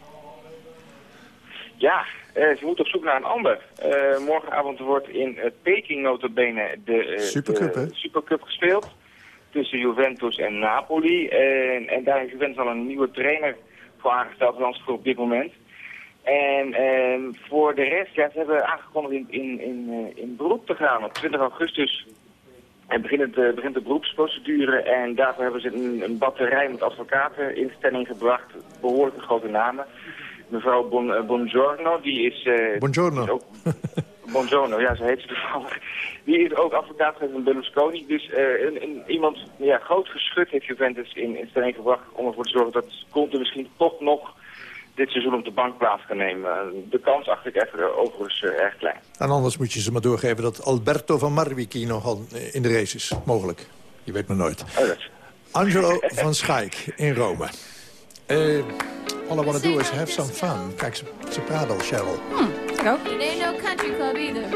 Ja, uh, ze moeten op zoek naar een ander. Uh, morgenavond wordt in uh, Peking notabene de, Supercup, de Supercup gespeeld. Tussen Juventus en Napoli. En, en daar heeft Juventus al een nieuwe trainer voor aangesteld. Althans voor op dit moment. En eh, voor de rest, ja, ze hebben aangekondigd in, in, in, in beroep te gaan. Op 20 augustus en begint, het, uh, begint de beroepsprocedure. En daarvoor hebben ze een, een batterij met advocaten in stelling gebracht. Behoorlijke grote namen. Mevrouw bon, uh, Bongiorno, die is... Buongiorno. Is ook, Bongiorno, ja, zo heet ze toevallig. Die is ook advocaat van Berlusconi. Dus eh, een, een, iemand, ja, groot geschut heeft Juventus in, in stelling gebracht om ervoor te zorgen dat Conte misschien toch nog dit seizoen op de bank plaats kan nemen. De kans achter ik even overigens uh, erg klein. En anders moet je ze maar doorgeven dat Alberto van Marwiki nogal in de race is. Mogelijk. Je weet maar nooit. Oh. Angelo van Schaik in Rome. Uh, all I want to do is have some fun. Kijk, ze, ze praten al, Cheryl. Hmm, ik ook. It ain't no country club either.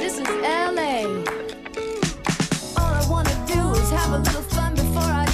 This is L.A. All I want to do is have a little fun before I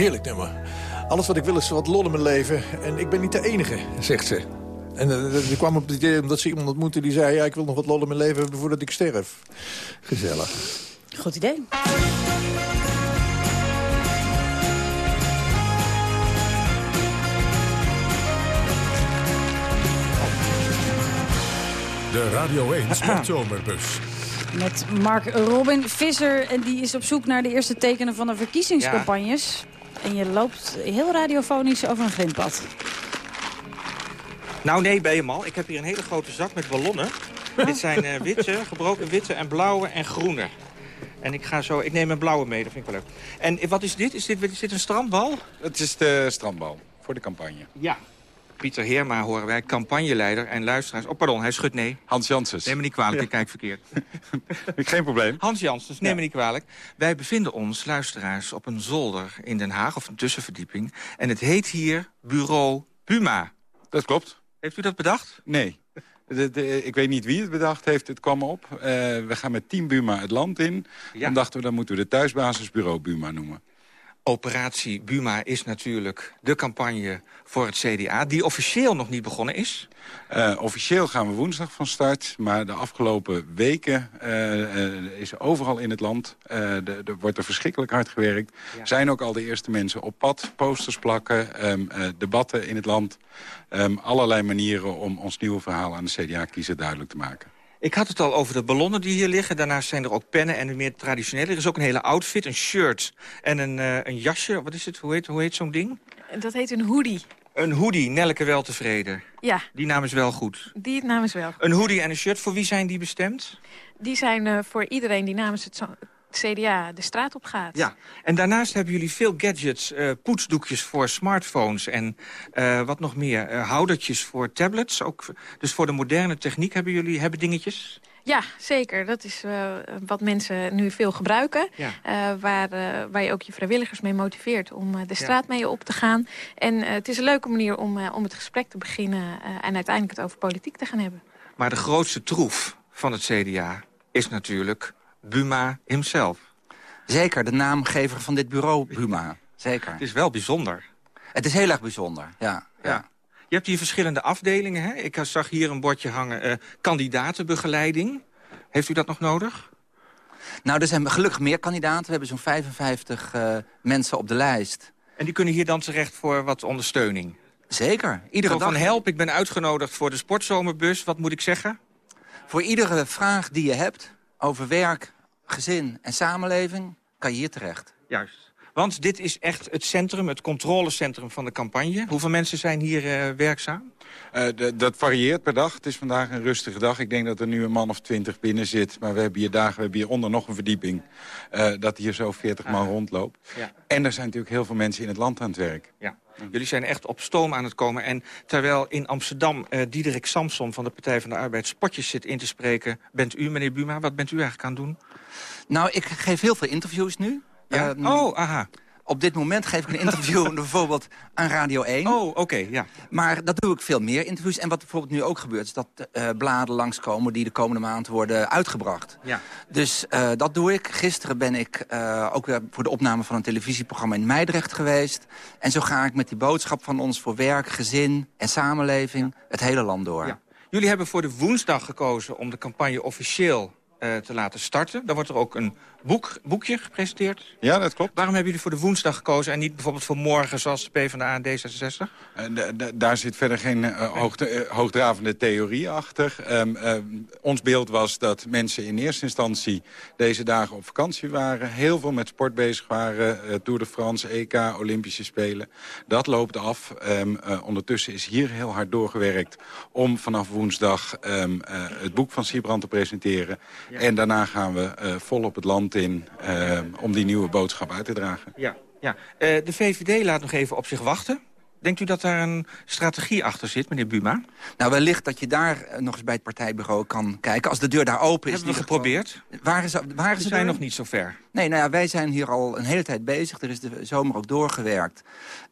Heerlijk nummer. Alles wat ik wil is wat lol in mijn leven. En ik ben niet de enige, zegt ze. En eh, die kwam op het idee omdat ze iemand ontmoette die zei... ja, ik wil nog wat lol in mijn leven hebben voordat ik sterf. Gezellig. Goed idee. De Radio 1 Sportzomerbus. Met Mark Robin Visser. En die is op zoek naar de eerste tekenen van de verkiezingscampagnes. En je loopt heel radiofonisch over een grindpad. Nou nee, ben je mal. Ik heb hier een hele grote zak met ballonnen. Dit zijn eh, witte, gebroken witte en blauwe en groene. En ik ga zo, ik neem een blauwe mee, dat vind ik wel leuk. En wat is dit? Is dit, is dit een strandbal? Het is de strandbal voor de campagne. Ja. Pieter Heerma horen wij, campagneleider en luisteraars. Oh, pardon, hij schudt nee. Hans Janssens. Neem me niet kwalijk, Ja. ik kijk verkeerd. Geen probleem. Hans Janssens, neem me niet kwalijk. Wij bevinden ons, luisteraars, op een zolder in Den Haag, of een tussenverdieping. En het heet hier Bureau Buma. Dat klopt. Heeft u dat bedacht? Nee. De, de- ik weet niet wie het bedacht heeft, het kwam op. Eh, we gaan met Team Buma het land in. Dan dachten we, dan moeten we de thuisbasisbureau Buma noemen. Operatie Buma is natuurlijk de campagne voor het CDA... die officieel nog niet begonnen is. Eh, officieel gaan we woensdag van start, maar de afgelopen weken eh, eh, is er overal in het land, de- er wordt er verschrikkelijk hard gewerkt. Zijn ook al de eerste mensen op pad, posters plakken, ehm, eh, debatten in het land. Ehm, allerlei manieren om ons nieuwe verhaal aan de CDA-kiezer duidelijk te maken. Ik had het al over de ballonnen die hier liggen. Daarnaast zijn er ook pennen en meer traditionele. Er is ook een hele outfit, een shirt en een, eh, een jasje. Wat is het? Hoe heet, hoe heet zo'n ding? Dat heet een hoodie. Een hoodie, Nelke wel tevreden. Ja, Die naam is wel goed. die namens wel. Een hoodie en een shirt, voor wie zijn die bestemd? Die zijn eh, voor iedereen die namens het zo- CDA de straat op gaat. Ja, en daarnaast hebben jullie veel gadgets, eh, poetsdoekjes voor smartphones... en eh, wat nog meer, eh, houdertjes voor tablets. Ook, dus voor de moderne techniek hebben jullie hebben dingetjes? Ja, zeker. Dat is wat mensen nu veel gebruiken. Ja. Waar, waar je ook je vrijwilligers mee motiveert om de straat mee op te gaan. En het is een leuke manier om, om het gesprek te beginnen... en uiteindelijk het over politiek te gaan hebben. Maar de grootste troef van het CDA is natuurlijk Buma himself. Zeker, de naamgever van dit bureau, Buma. Zeker. Het is wel bijzonder. Het is heel erg bijzonder, ja. Ja. Je hebt hier verschillende afdelingen. Hè? Ik zag hier een bordje hangen, eh, kandidatenbegeleiding. Heeft u dat nog nodig? Nou, er zijn gelukkig meer kandidaten. We hebben zo'n 55 eh, mensen op de lijst. En die kunnen hier dan terecht voor wat ondersteuning? Zeker. Iedere Zo dag. van help, ik ben uitgenodigd voor de sportzomerbus. Wat moet ik zeggen? Voor iedere vraag die je hebt over werk, gezin en samenleving... kan je hier terecht. Juist. Want dit is echt het centrum, het controlecentrum van de campagne. Hoeveel mensen zijn hier eh, werkzaam? Eh, dat varieert per dag. Het is vandaag een rustige dag. Ik denk dat er nu een man of twintig binnen zit. Maar we hebben hier dagen, we hebben hieronder nog een verdieping. eh, dat hier zo 40 man rondloopt. Ja. En er zijn natuurlijk heel veel mensen in het land aan het werk. Ja. Jullie zijn echt op stoom aan het komen. En terwijl in Amsterdam eh Diederik Samson van de Partij van de Arbeid... spotjes zit in te spreken, bent u, meneer Buma, wat bent u eigenlijk aan het doen? Nou, ik geef heel veel interviews nu. Ja? Ehm, oh, aha. Op dit moment geef ik een interview bijvoorbeeld aan Radio 1. Oh, oké, ja. Maar dat doe ik veel meer interviews. En wat bijvoorbeeld nu ook gebeurt... is dat eh bladen langskomen die de komende maand worden uitgebracht. Ja. Dus eh, dat doe ik. Gisteren ben ik eh, ook weer voor de opname van een televisieprogramma in Meidrecht geweest. En zo ga ik met die boodschap van ons voor werk, gezin en samenleving... het hele land door. Ja. Jullie hebben voor de woensdag gekozen om de campagne officieel te laten starten. Dan wordt er ook een boek, boekje gepresenteerd. Ja, dat klopt. Waarom hebben jullie voor de woensdag gekozen en niet bijvoorbeeld voor morgen... zoals de PvdA en D66? En d- d- daar zit verder geen eh, hoogte- eh, hoogdravende theorie achter. Ehm, ehm, ons beeld was dat mensen in eerste instantie deze dagen op vakantie waren. Heel veel met sport bezig waren. eh, Tour de France, EK, Olympische Spelen. Dat loopt af. Ehm, eh, ondertussen is hier heel hard doorgewerkt om vanaf woensdag eh, het boek van Siebrand te presenteren. Ja. En daarna gaan we eh, vol op het land in ehm, om die nieuwe boodschap uit te dragen. Ja. ja. Eh, de VVD laat nog even op zich wachten. Denkt u dat daar een strategie achter zit, meneer Buma? Nou, wellicht dat je daar eh, nog eens bij het partijbureau kan kijken. Als de deur daar open is... Hebben we geprobeerd? Waar We de zijn nog niet zo ver. Nee, nou ja, wij zijn hier al een hele tijd bezig. Er is de zomer ook doorgewerkt.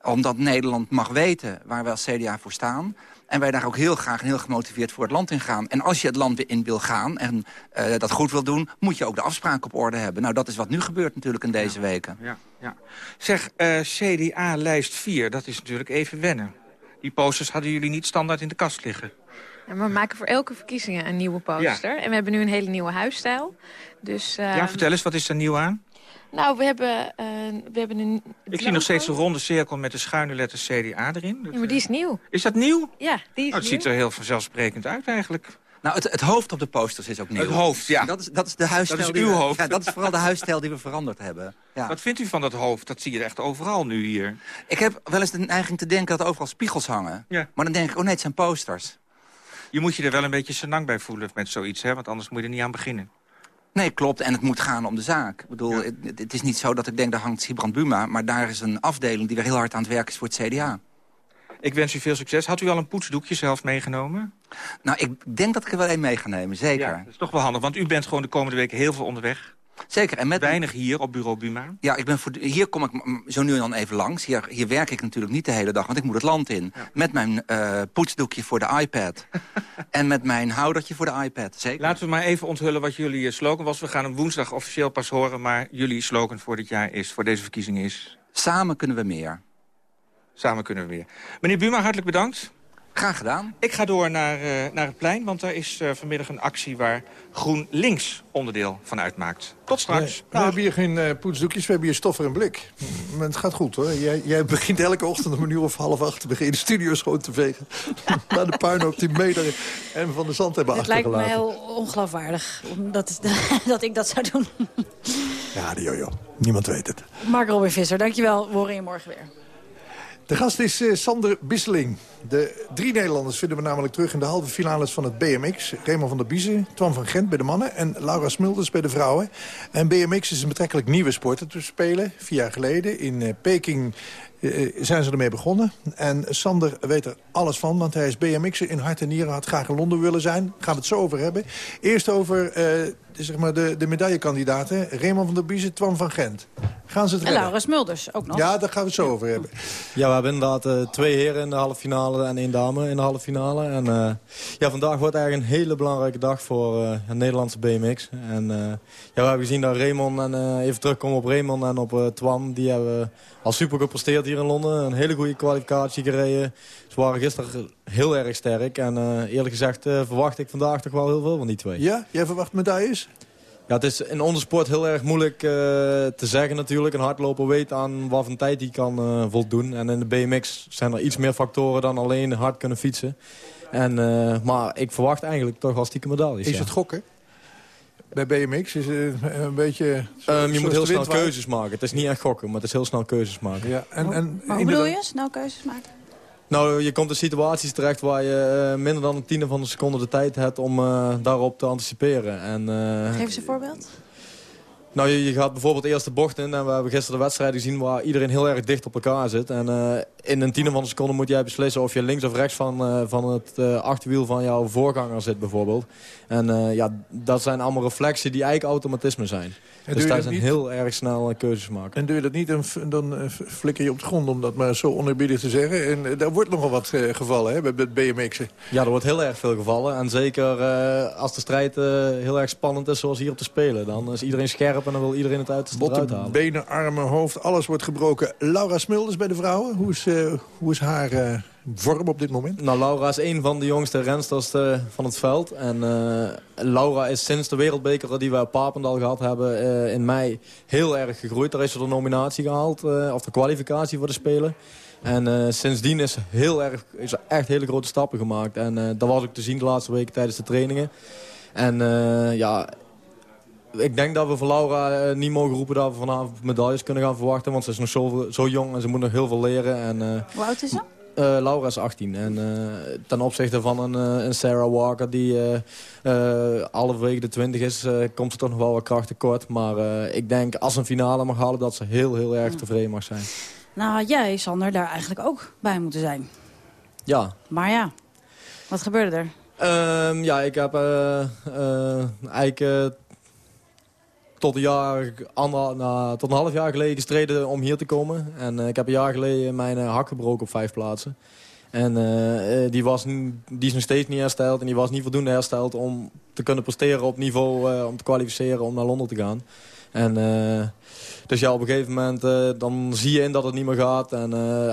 Omdat Nederland mag weten waar wij als CDA voor staan. En wij daar ook heel graag en heel gemotiveerd voor het land in gaan. En als je het land weer in wil gaan en eh, dat goed wil doen... moet je ook de afspraken op orde hebben. Nou, dat is wat nu gebeurt natuurlijk in deze weken. Ja, ja. Zeg, eh, CDA lijst 4, dat is natuurlijk even wennen. Die posters hadden jullie niet standaard in de kast liggen. En we maken voor elke verkiezingen een nieuwe poster. En we hebben nu een hele nieuwe huisstijl. Dus, ja, ehm, vertel eens, wat is er nieuw aan? Nou, we hebben, eh, we hebben een... Ik zie nog steeds een ronde cirkel met de schuine letter CDA erin. Dat, Ja, maar die is nieuw. Is dat nieuw? Ja, die is Oh, het nieuw. ziet er heel vanzelfsprekend uit eigenlijk. Nou, het, het hoofd op de posters is ook nieuw. Het hoofd, ja. Dat is, dat is de huisstijl Dat is die uw we- hoofd. Ja, dat is vooral de huisstijl die we veranderd hebben. Ja. Wat vindt u van dat hoofd? Dat zie je echt overal nu hier. Ik heb wel eens de neiging te denken dat er overal spiegels hangen. Ja. Maar dan denk ik, oh nee, het zijn posters. Je moet je er wel een beetje senang bij voelen met zoiets, hè? want anders moet je er niet aan beginnen. Nee, klopt. En het moet gaan om de zaak. Ik bedoel, het, het is niet zo dat ik denk, daar hangt Sibrand Buma... maar daar is een afdeling die weer heel hard aan het werk is voor het CDA. Ik wens u veel succes. Had u al een poetsdoekje zelf meegenomen? Nou, ik denk dat ik er wel een mee ga nemen, zeker. Dat is toch wel handig, want u bent gewoon de komende weken heel veel onderweg. Zeker. En met Weinig hier op bureau Buma. Ja, ik ben voor, hier kom ik zo nu en dan even langs. Hier, hier werk ik natuurlijk niet de hele dag, want ik moet het land in. Met mijn eh, poetsdoekje voor de iPad. en met mijn houdertje voor de iPad, zeker. Laten we maar even onthullen wat jullie eh, slogan was. We gaan hem woensdag officieel pas horen, maar jullie slogan voor dit jaar is, voor deze verkiezingen is... Samen kunnen we meer. Samen kunnen we meer. Meneer Buma, hartelijk bedankt. Graag gedaan. Ik ga door naar, eh, naar het plein, want daar is eh, vanmiddag een actie waar GroenLinks onderdeel van uitmaakt. Tot straks. Nee, we hebben hier geen eh, poetsdoekjes, we hebben hier stoffer en blik. Maar het gaat goed hoor. Jij, jij begint elke ochtend om een uur of half acht te beginnen de studio schoon te vegen. Naar de puinhoop die Meder en Van de Zand hebben Het lijkt me achtergelaten. heel ongeloofwaardig dat, dat ik dat zou doen. Ja, de jojo. Niemand weet het. Mark Robin Visser, dankjewel. We horen je morgen weer. De gast is eh, Sander Bisseling. De drie Nederlanders vinden we namelijk terug in de halve finales van het BMX. Raymond van der Biezen, Twan van Gent bij de mannen en Laura Smulders bij de vrouwen. En BMX is een betrekkelijk nieuwe sport te spelen. Vier jaar geleden in eh, Peking eh, zijn ze ermee begonnen. En Sander weet er alles van, want hij is BMX'er in hart en nieren. Had graag in Londen willen zijn. Gaan we het zo over hebben. Eerst over eh, de, zeg maar de, de medaillekandidaten. Raymond van der Biezen, Twan van Gent. Gaan ze het En redden? Laura Smulders ook nog. Ja, daar gaan we het zo over hebben. Ja, we hebben inderdaad eh, twee heren in de halve finale en één dame in de halve finale. En eh, ja, vandaag wordt eigenlijk een hele belangrijke dag voor eh, het Nederlandse BMX. En eh, ja, we hebben gezien dat Raymond, en eh, even terugkomen op Raymond en op eh, Twan, die hebben al super gepresteerd hier in Londen. Een hele goede kwalificatie gereden. Ze waren gisteren heel erg sterk. En eh, eerlijk gezegd eh, verwacht ik vandaag toch wel heel veel van die twee. Ja, jij verwacht medailles? Ja, het is in onze sport heel erg moeilijk eh, te zeggen natuurlijk. Een hardloper weet aan wat voor tijd hij kan voldoen. En in de BMX zijn er iets meer factoren dan alleen hard kunnen fietsen. En, maar ik verwacht eigenlijk toch wel stiekem medailles. Is ja. het gokken? Bij BMX is het een beetje... zo- Ehm, je moet de heel snel keuzes maken. Het is niet echt gokken, maar het is heel snel keuzes maken. Ja, en, en Maar hoe bedoel je? Snel keuzes maken? Nou, je komt in situaties terecht waar je eh, minder dan een tiende van een seconde de tijd hebt om eh, daarop te anticiperen. En, eh, Geef eens een voorbeeld. Nou, je, je gaat bijvoorbeeld eerst de bocht in. En we hebben gisteren de wedstrijd gezien waar iedereen heel erg dicht op elkaar zit. En eh, in een tiende van een seconde moet jij beslissen of je links of rechts van, eh, van het eh, achterwiel van jouw voorganger zit bijvoorbeeld. En ja, dat zijn allemaal reflexen die eigenlijk automatisme zijn. En dus daar zijn niet? heel erg snel keuzes maken. En doe je dat niet, dan, flikker je op de grond, om dat maar zo oneerbiedig te zeggen. En daar wordt nogal wat gevallen, hè, het BMX'en. Ja, er wordt heel erg veel gevallen. En zeker als de strijd heel erg spannend is zoals hier op te spelen. Dan is iedereen scherp en dan wil iedereen het eruit Botten, halen. benen, armen, hoofd, alles wordt gebroken. Laura Smulders bij de vrouwen, hoe is, eh, hoe is haar eh, vorm op dit moment? Nou, Laura is een van de jongste rensters eh, van het veld. En eh, Laura is sinds de wereldbeker die we op Papendal gehad hebben eh, in mei heel erg gegroeid. Daar is ze de nominatie gehaald, eh, of de kwalificatie voor de Spelen. En eh, sindsdien is, ze heel erg, is er echt hele grote stappen gemaakt. En eh, dat was ook te zien de laatste weken tijdens de trainingen. En eh, ja, ik denk dat we voor Laura eh, niet mogen roepen dat we vanavond medailles kunnen gaan verwachten. Want ze is nog zo, zo jong en ze moet nog heel veel leren. En, eh, Hoe oud is ze? eh, Laura is 18. En ten opzichte van een, een Sarah Walker die halverwege de 20 is, komt ze toch nog wel wat kracht tekort. Maar ik denk als ze een finale mag halen dat ze heel, heel erg tevreden mag zijn. Nou had jij, Sander, daar eigenlijk ook bij moeten zijn. Ja. Maar ja, wat gebeurde er? Ehm, ja, ik heb eigenlijk tot, een jaar, ander, nou, tot een half jaar geleden gestreden om hier te komen. En eh, ik heb een jaar geleden mijn eh, hak gebroken op vijf plaatsen. En eh, die, was, die is nog steeds niet hersteld. En die was niet voldoende hersteld om te kunnen presteren op niveau... om te kwalificeren om naar Londen te gaan. En dus ja, op een gegeven moment dan zie je in dat het niet meer gaat. En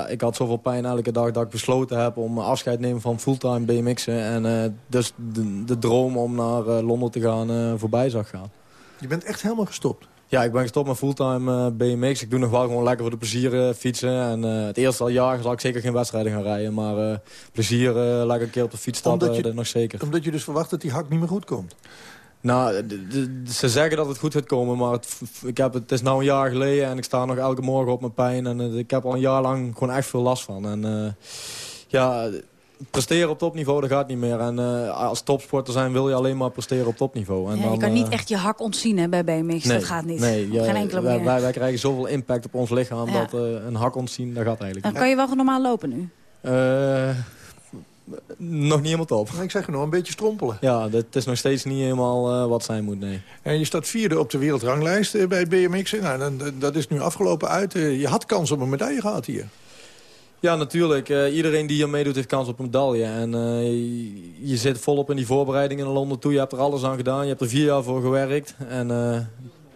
ik had zoveel pijn elke dag dat ik besloten heb om afscheid te nemen van fulltime BMX'en. En dus de, de droom om naar Londen te gaan voorbij zag gaan. Je bent echt helemaal gestopt. Ja, ik ben gestopt met fulltime eh, BMX. Ik doe nog wel gewoon lekker voor de plezier eh, fietsen. En eh, het eerste jaar zal ik zeker geen wedstrijden gaan rijden. Maar plezier, lekker een keer op de fiets stappen, Omdat je- dat nog zeker. Omdat je dus verwacht dat die hak niet meer goed komt. Nou, ze zeggen dat het goed gaat komen, maar het, ik heb, het is nou een jaar geleden en ik sta nog elke morgen op mijn pijn. En ik heb al een jaar lang gewoon echt veel last van. En ja, presteren op topniveau, dat gaat niet meer. En eh, als topsporter zijn wil je alleen maar presteren op topniveau. En Ja, dan, je kan niet eh, echt je hak ontzien hè, bij BMX. nee, dat gaat niet. Nee, Op ja, geen enkele wij, manier. wij, wij krijgen zoveel impact op ons lichaam Ja. dat eh, een hak ontzien, dat gaat eigenlijk Dan niet. kan je wel normaal lopen nu. Eh, nog niet helemaal top. Ik zeg nog een beetje strompelen. Ja, het is nog steeds niet helemaal eh, wat zijn moet, nee. En je staat vierde op de wereldranglijst eh, bij BMX. Nou, dat is nu afgelopen uit. Eh, Je had kans op een medaille gehad hier. Ja, natuurlijk. Eh, iedereen die hier meedoet heeft kans op een medaille. En eh, je, zit volop in die voorbereidingen in Londen toe. Je hebt er alles aan gedaan. Je hebt er vier jaar voor gewerkt. En eh,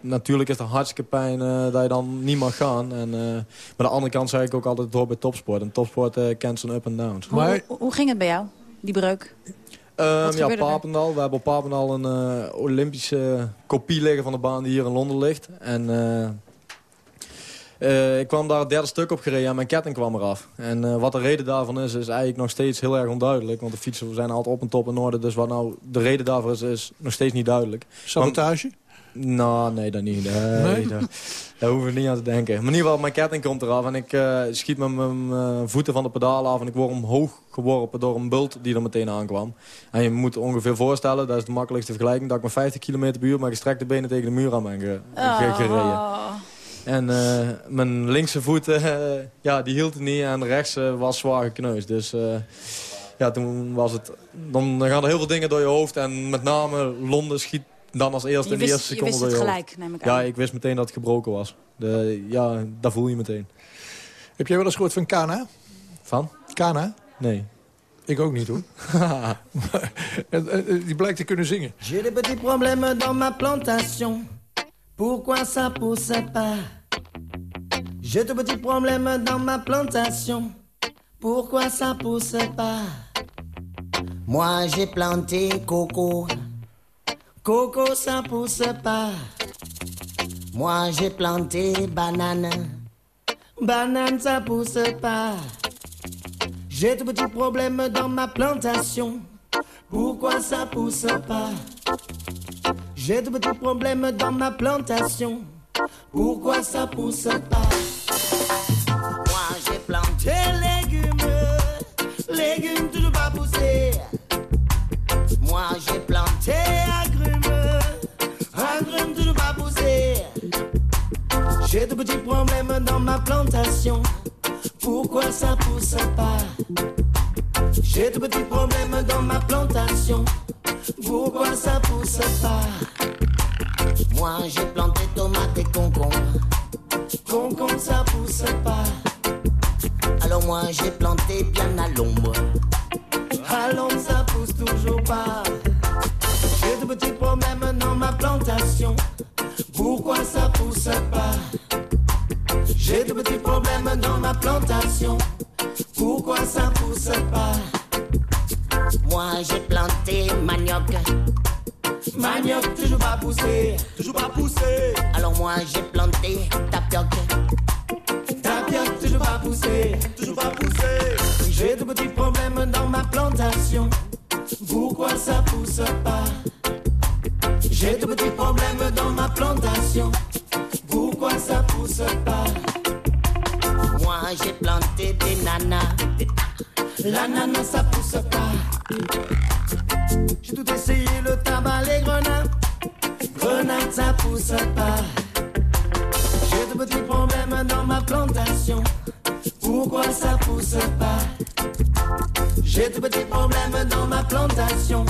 natuurlijk is het hartstikke pijn eh, dat je dan niet mag gaan. En, eh, maar de andere kant zeg ik ook altijd door bij topsport. En topsport eh, kent zijn up en downs. Hoe, hoe ging het bij jou, die breuk? Ehm, ja? Papendal. We hebben op Papendal een eh, Olympische kopie liggen van de baan die hier in Londen ligt. En ik kwam daar het derde stuk op gereden en mijn ketting kwam eraf. En eh, wat de reden daarvan is, is eigenlijk nog steeds heel erg onduidelijk. Want de fietsen zijn altijd op en top in orde. Dus wat nou de reden daarvoor is, is nog steeds niet duidelijk. Sabotage? Nou, nee, dat niet. Nee, Nee? Daar, daar hoeven we niet aan te denken. Maar in ieder geval, mijn ketting komt eraf. En ik eh, schiet met mijn eh, voeten van de pedalen af. En ik word omhoog geworpen door een bult die er meteen aankwam. En je moet ongeveer voorstellen, dat is de makkelijkste vergelijking... dat ik met 50 km per uur met gestrekte benen tegen de muur aan ben ge- ge- gereden. En eh, mijn linkse voet, eh, ja, die hield het niet. En de rechtse was zwaar gekneusd. Dus eh, ja, toen was het... Dan gaan er heel veel dingen door je hoofd. En met name Londen schiet dan als eerste in de wist- eerste je seconde wist door je het hoofd. gelijk, neem ik Ja, aan. ik wist meteen dat het gebroken was. De, ja, dat voel je meteen. Heb jij wel eens gehoord van Kana? Van? Kana? Nee. Ik ook niet hoor. Die blijkt te kunnen zingen. J'ai des petits problèmes dans ma plantation. Pourquoi ça pousse pas J'ai de petits problèmes dans ma plantation. Pourquoi ça pousse pas? Moi j'ai planté coco. Coco ça pousse pas. Moi j'ai planté banane. Banane ça pousse pas. J'ai de petits problèmes dans ma plantation. Pourquoi ça pousse pas? J'ai de petits problèmes dans ma plantation. Pourquoi ça pousse pas? Moi j'ai planté légumes, légumes toujours pas poussés. Moi j'ai planté agrumes, agrumes toujours pas poussés. J'ai de petits problèmes dans ma plantation. Pourquoi ça pousse pas? J'ai de petits problèmes dans ma plantation. Pourquoi ça pousse pas? Moi j'ai planté tomates et concombres. Concombre ça pousse pas. Alors moi j'ai planté bien à l'ombre. À ça pousse toujours pas. J'ai de petits problèmes dans ma plantation. Pourquoi ça pousse pas? J'ai de petits problèmes dans ma plantation. Pourquoi ça pousse pas? Moi j'ai planté manioc. Manioc toujours pas poussé, toujours pas poussé. Alors moi j'ai planté tapioc. Tapioc toujours pas poussé, toujours pas poussé. J'ai de petits problèmes dans ma plantation. Pourquoi ça pousse pas? J'ai de petits problèmes dans ma plantation. Pourquoi ça pousse pas? Moi j'ai planté des nanas. L'ananas ça pousse pas. Ma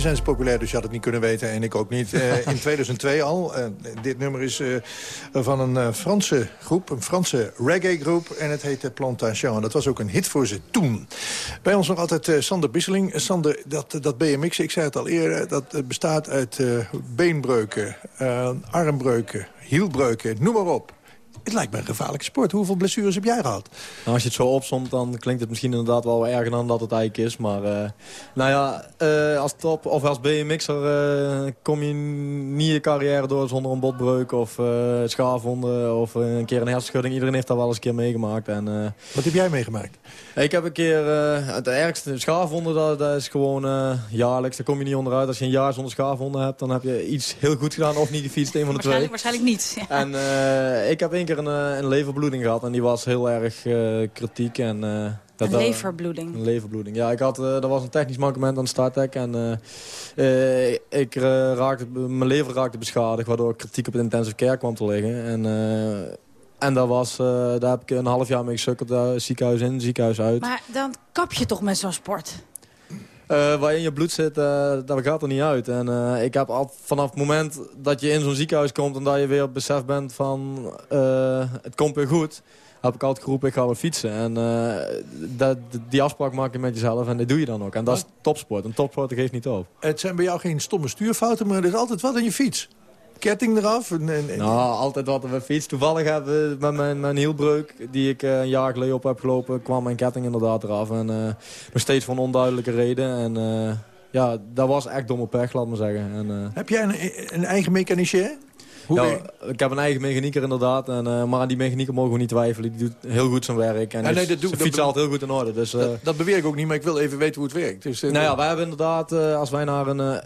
zijn ze populair, dus je had het niet kunnen weten en ik ook niet. Eh, in 2002 al. Eh, dit nummer is eh, van een Franse groep, een Franse reggae-groep. En het heette Plantation. En dat was ook een hit voor ze toen. Bij ons nog altijd Sander Bisseling. Sander, dat, dat BMX, ik zei het al eerder, dat bestaat uit beenbreuken, armbreuken, hielbreuken, noem maar op. Het lijkt me een gevaarlijke sport. Hoeveel blessures heb jij gehad? Nou, als je het zo opsomt, dan klinkt het misschien inderdaad wel erger dan dat het eigenlijk is. Maar eh, nou ja, eh, als top of als BMX'er eh, kom je niet je carrière door zonder een botbreuk of schaafwonden of een keer een hersenschudding. Iedereen heeft dat wel eens een keer meegemaakt. En, Wat heb jij meegemaakt? Ik heb een keer eh, het ergste schaafwonden, dat, dat is gewoon eh, jaarlijks. Daar kom je niet onderuit. Als je een jaar zonder schaafwonden hebt, dan heb je iets heel goed gedaan of niet gefietst, een van de twee. Waarschijnlijk, niet. Ja. En eh, ik heb één keer een, een leverbloeding gehad en die was heel erg kritiek. En, dat, Een leverbloeding. Een leverbloeding. Ja, ik had, dat was een technisch mankement aan de startdeck. En ik raakte, mijn lever raakte beschadigd, waardoor ik kritiek op de intensive care kwam te liggen. En, en dat was, eh, daar heb ik een half jaar mee gesukkeld. daar ziekenhuis in, ziekenhuis uit. Maar dan kap je toch met zo'n sport? Eh, waar in je bloed zit, eh, dat gaat er niet uit. En eh, ik heb al vanaf het moment dat je in zo'n ziekenhuis komt... en dat je weer besef bent van eh, het komt weer goed... heb ik altijd geroepen, ik ga weer fietsen. En eh, dat, die afspraak maak je met jezelf en dat doe je dan ook. En dat is topsport. Een topsport geeft niet op. Het zijn bij jou geen stomme stuurfouten, maar er is altijd wat aan je fiets. Ketting eraf. En, en, en- Nou, altijd wat op mijn fiets. Toevallig hebben met mijn, mijn hielbreuk, die ik eh, een jaar geleden op heb gelopen... kwam mijn ketting inderdaad eraf. En eh, nog steeds van onduidelijke reden. En eh, ja, dat was echt domme pech, laat maar zeggen. En, eh, Heb jij een, een eigen mechanicien? Hoe ja, ik heb een eigen mechanieker inderdaad. En, eh, maar aan die mechanieker mogen we niet twijfelen. Die doet heel goed zijn werk. En Ja, nee, dat doe- fiets altijd heel goed in orde. Dus, eh, dat, dat beweer ik ook niet, maar ik wil even weten hoe het werkt. Dus, eh, nou ja, wij hebben inderdaad, eh, als wij naar een,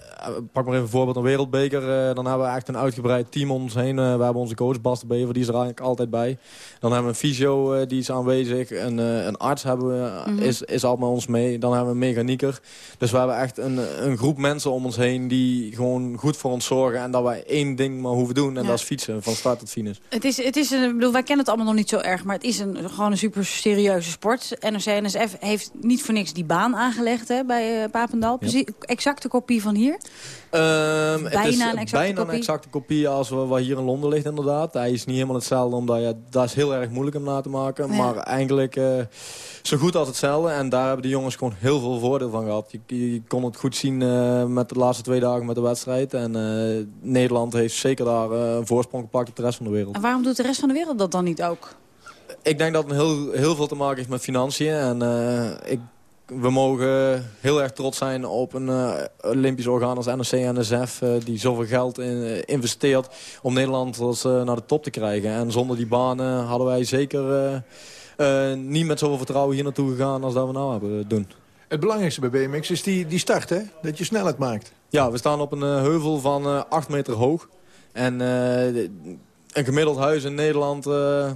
pak maar even een voorbeeld, een wereldbeker. eh, dan hebben we echt een uitgebreid team om ons heen. We hebben onze coach Bas de Bever, die is er eigenlijk altijd bij. Dan hebben we een fysio, eh, die is aanwezig. Een, eh, een arts hebben we, Mhm. is, is altijd met ons mee. Dan hebben we een mechanieker. Dus we hebben echt een, een groep mensen om ons heen die gewoon goed voor ons zorgen. En dat wij één ding maar hoeven doen. En Ja. dat is fietsen, van start tot finish. Het is, het is een, ik bedoel, wij kennen het allemaal nog niet zo erg, maar het is een, gewoon een super serieuze sport. NOC-NSF heeft niet voor niks die baan aangelegd hè, bij eh, Papendal. Precies, exacte kopie van hier. Ehm, het Bijna is een exacte bijna kopie? een exacte kopie als we, wat hier in Londen ligt inderdaad. Hij is niet helemaal hetzelfde, omdat ja, dat is heel erg moeilijk om na te maken. Ja. Maar eigenlijk eh, zo goed als hetzelfde. En daar hebben de jongens gewoon heel veel voordeel van gehad. Je, je kon het goed zien eh, met de laatste twee dagen met de wedstrijd. En Nederland heeft zeker daar een voorsprong gepakt op de rest van de wereld. En waarom doet de rest van de wereld dat dan niet ook? Ik denk dat het heel, heel veel te maken heeft met financiën. En eh, ik, we mogen heel erg trots zijn op een eh, Olympisch orgaan als NOC en NSF... eh, die zoveel geld in, eh, investeert om Nederland als, eh, naar de top te krijgen. En zonder die banen hadden wij zeker eh, eh, niet met zoveel vertrouwen hier naartoe gegaan... als dat we nou hebben doen. Het belangrijkste bij BMX is die, die start, hè? Dat je snelheid maakt. Ja, we staan op een eh, heuvel van eh 8 meter hoog. En eh, een gemiddeld huis in Nederland eh,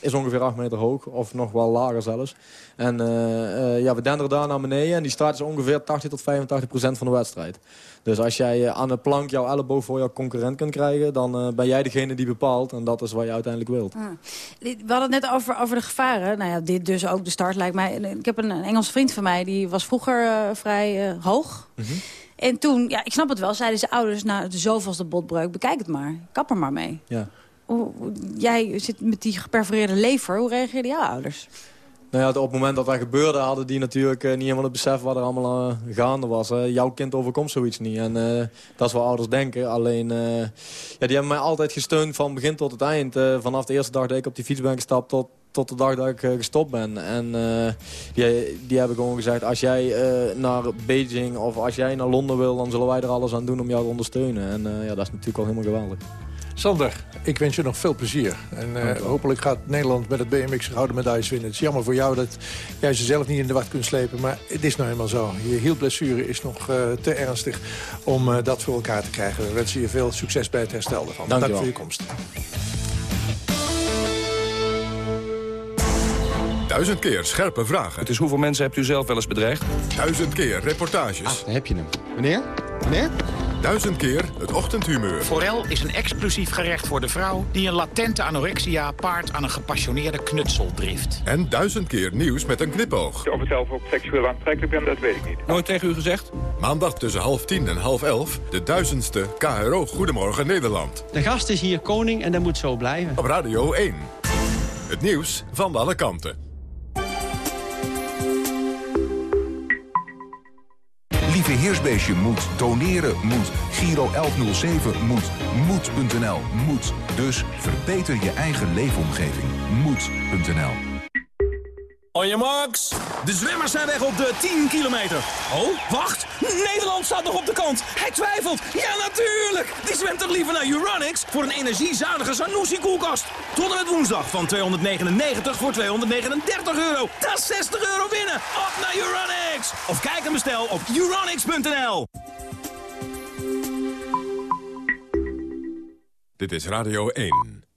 is ongeveer 8 meter hoog. Of nog wel lager zelfs. En eh, ja, we denderen daar naar beneden. En die start is ongeveer 80 tot 85 procent van de wedstrijd. Dus als jij aan de plank jouw elleboog voor jouw concurrent kunt krijgen... dan ben jij degene die bepaalt. En dat is wat je uiteindelijk wilt. Ah. We hadden het net over, over de gevaren. Nou ja, dit dus ook de start lijkt mij. Ik heb een, een Engelse vriend van mij, die was vroeger vrij hoog. En toen, ja, ik snap het wel, zeiden zijn ouders... nou, de zoveelste botbreuk, bekijk het maar. Kap er maar mee. Ja. Hoe- jij zit met die geperforeerde lever. Hoe reageerden jouw ouders? Nou ja, op het moment dat dat gebeurde hadden die natuurlijk eh, niet helemaal het besef wat er allemaal eh, gaande was. Jouw kind overkomt zoiets niet. En eh, dat is wat ouders denken. Alleen, ja, die hebben mij altijd gesteund van begin tot het eind. Vanaf de eerste dag dat ik op die fiets ben gestapt tot, tot de dag dat ik gestopt ben. En die, die hebben gewoon gezegd, als jij naar Beijing of als jij naar Londen wil... dan zullen wij er alles aan doen om jou te ondersteunen. En ja, dat is natuurlijk al helemaal geweldig. Sander, ik wens je nog veel plezier. En eh, hopelijk gaat Nederland met het BMX gouden medailles winnen. Het is jammer voor jou dat jij ze zelf niet in de wacht kunt slepen. Maar het is nou eenmaal zo. Je hielblessure is nog eh, te ernstig om eh, dat voor elkaar te krijgen. We wensen je veel succes bij het herstel ervan. Dank je Dank voor je komst. Duizend keer scherpe vragen. Dus hoeveel mensen hebt u zelf wel eens bedreigd? Duizend keer reportages. daar heb je hem. Meneer? Meneer? Duizend keer het ochtendhumeur. Forel is een exclusief gerecht voor de vrouw... die een latente anorexia paart aan een gepassioneerde knutseldrift. En duizend keer nieuws met een knipoog. Of ik zelf ook seksueel aantrekkelijk ben, dat weet ik niet. Nooit tegen u gezegd? Maandag tussen half tien en half elf. De duizendste KRO Goedemorgen Nederland. De gast is hier koning en dat moet zo blijven. Op Radio 1. Het nieuws van alle kanten. Lieve Verkeersbeestje moet. Doneren moet. Giro 1107 moet. Moed.nl. Moed. Dus verbeter je eigen leefomgeving. Moed.nl. On your marks. De zwemmers zijn weg op de 10 kilometer. Oh, wacht. Nederland staat nog op de kant. Hij twijfelt. Ja, natuurlijk. Die zwemt toch liever naar Uranix voor een energiezuinige Sanusi-koelkast. Tot en met woensdag van 299 voor 239 euro. Dat is 60 euro winnen. Op naar Uranix. Of kijk en bestel op uranix.nl. Dit is Radio 1.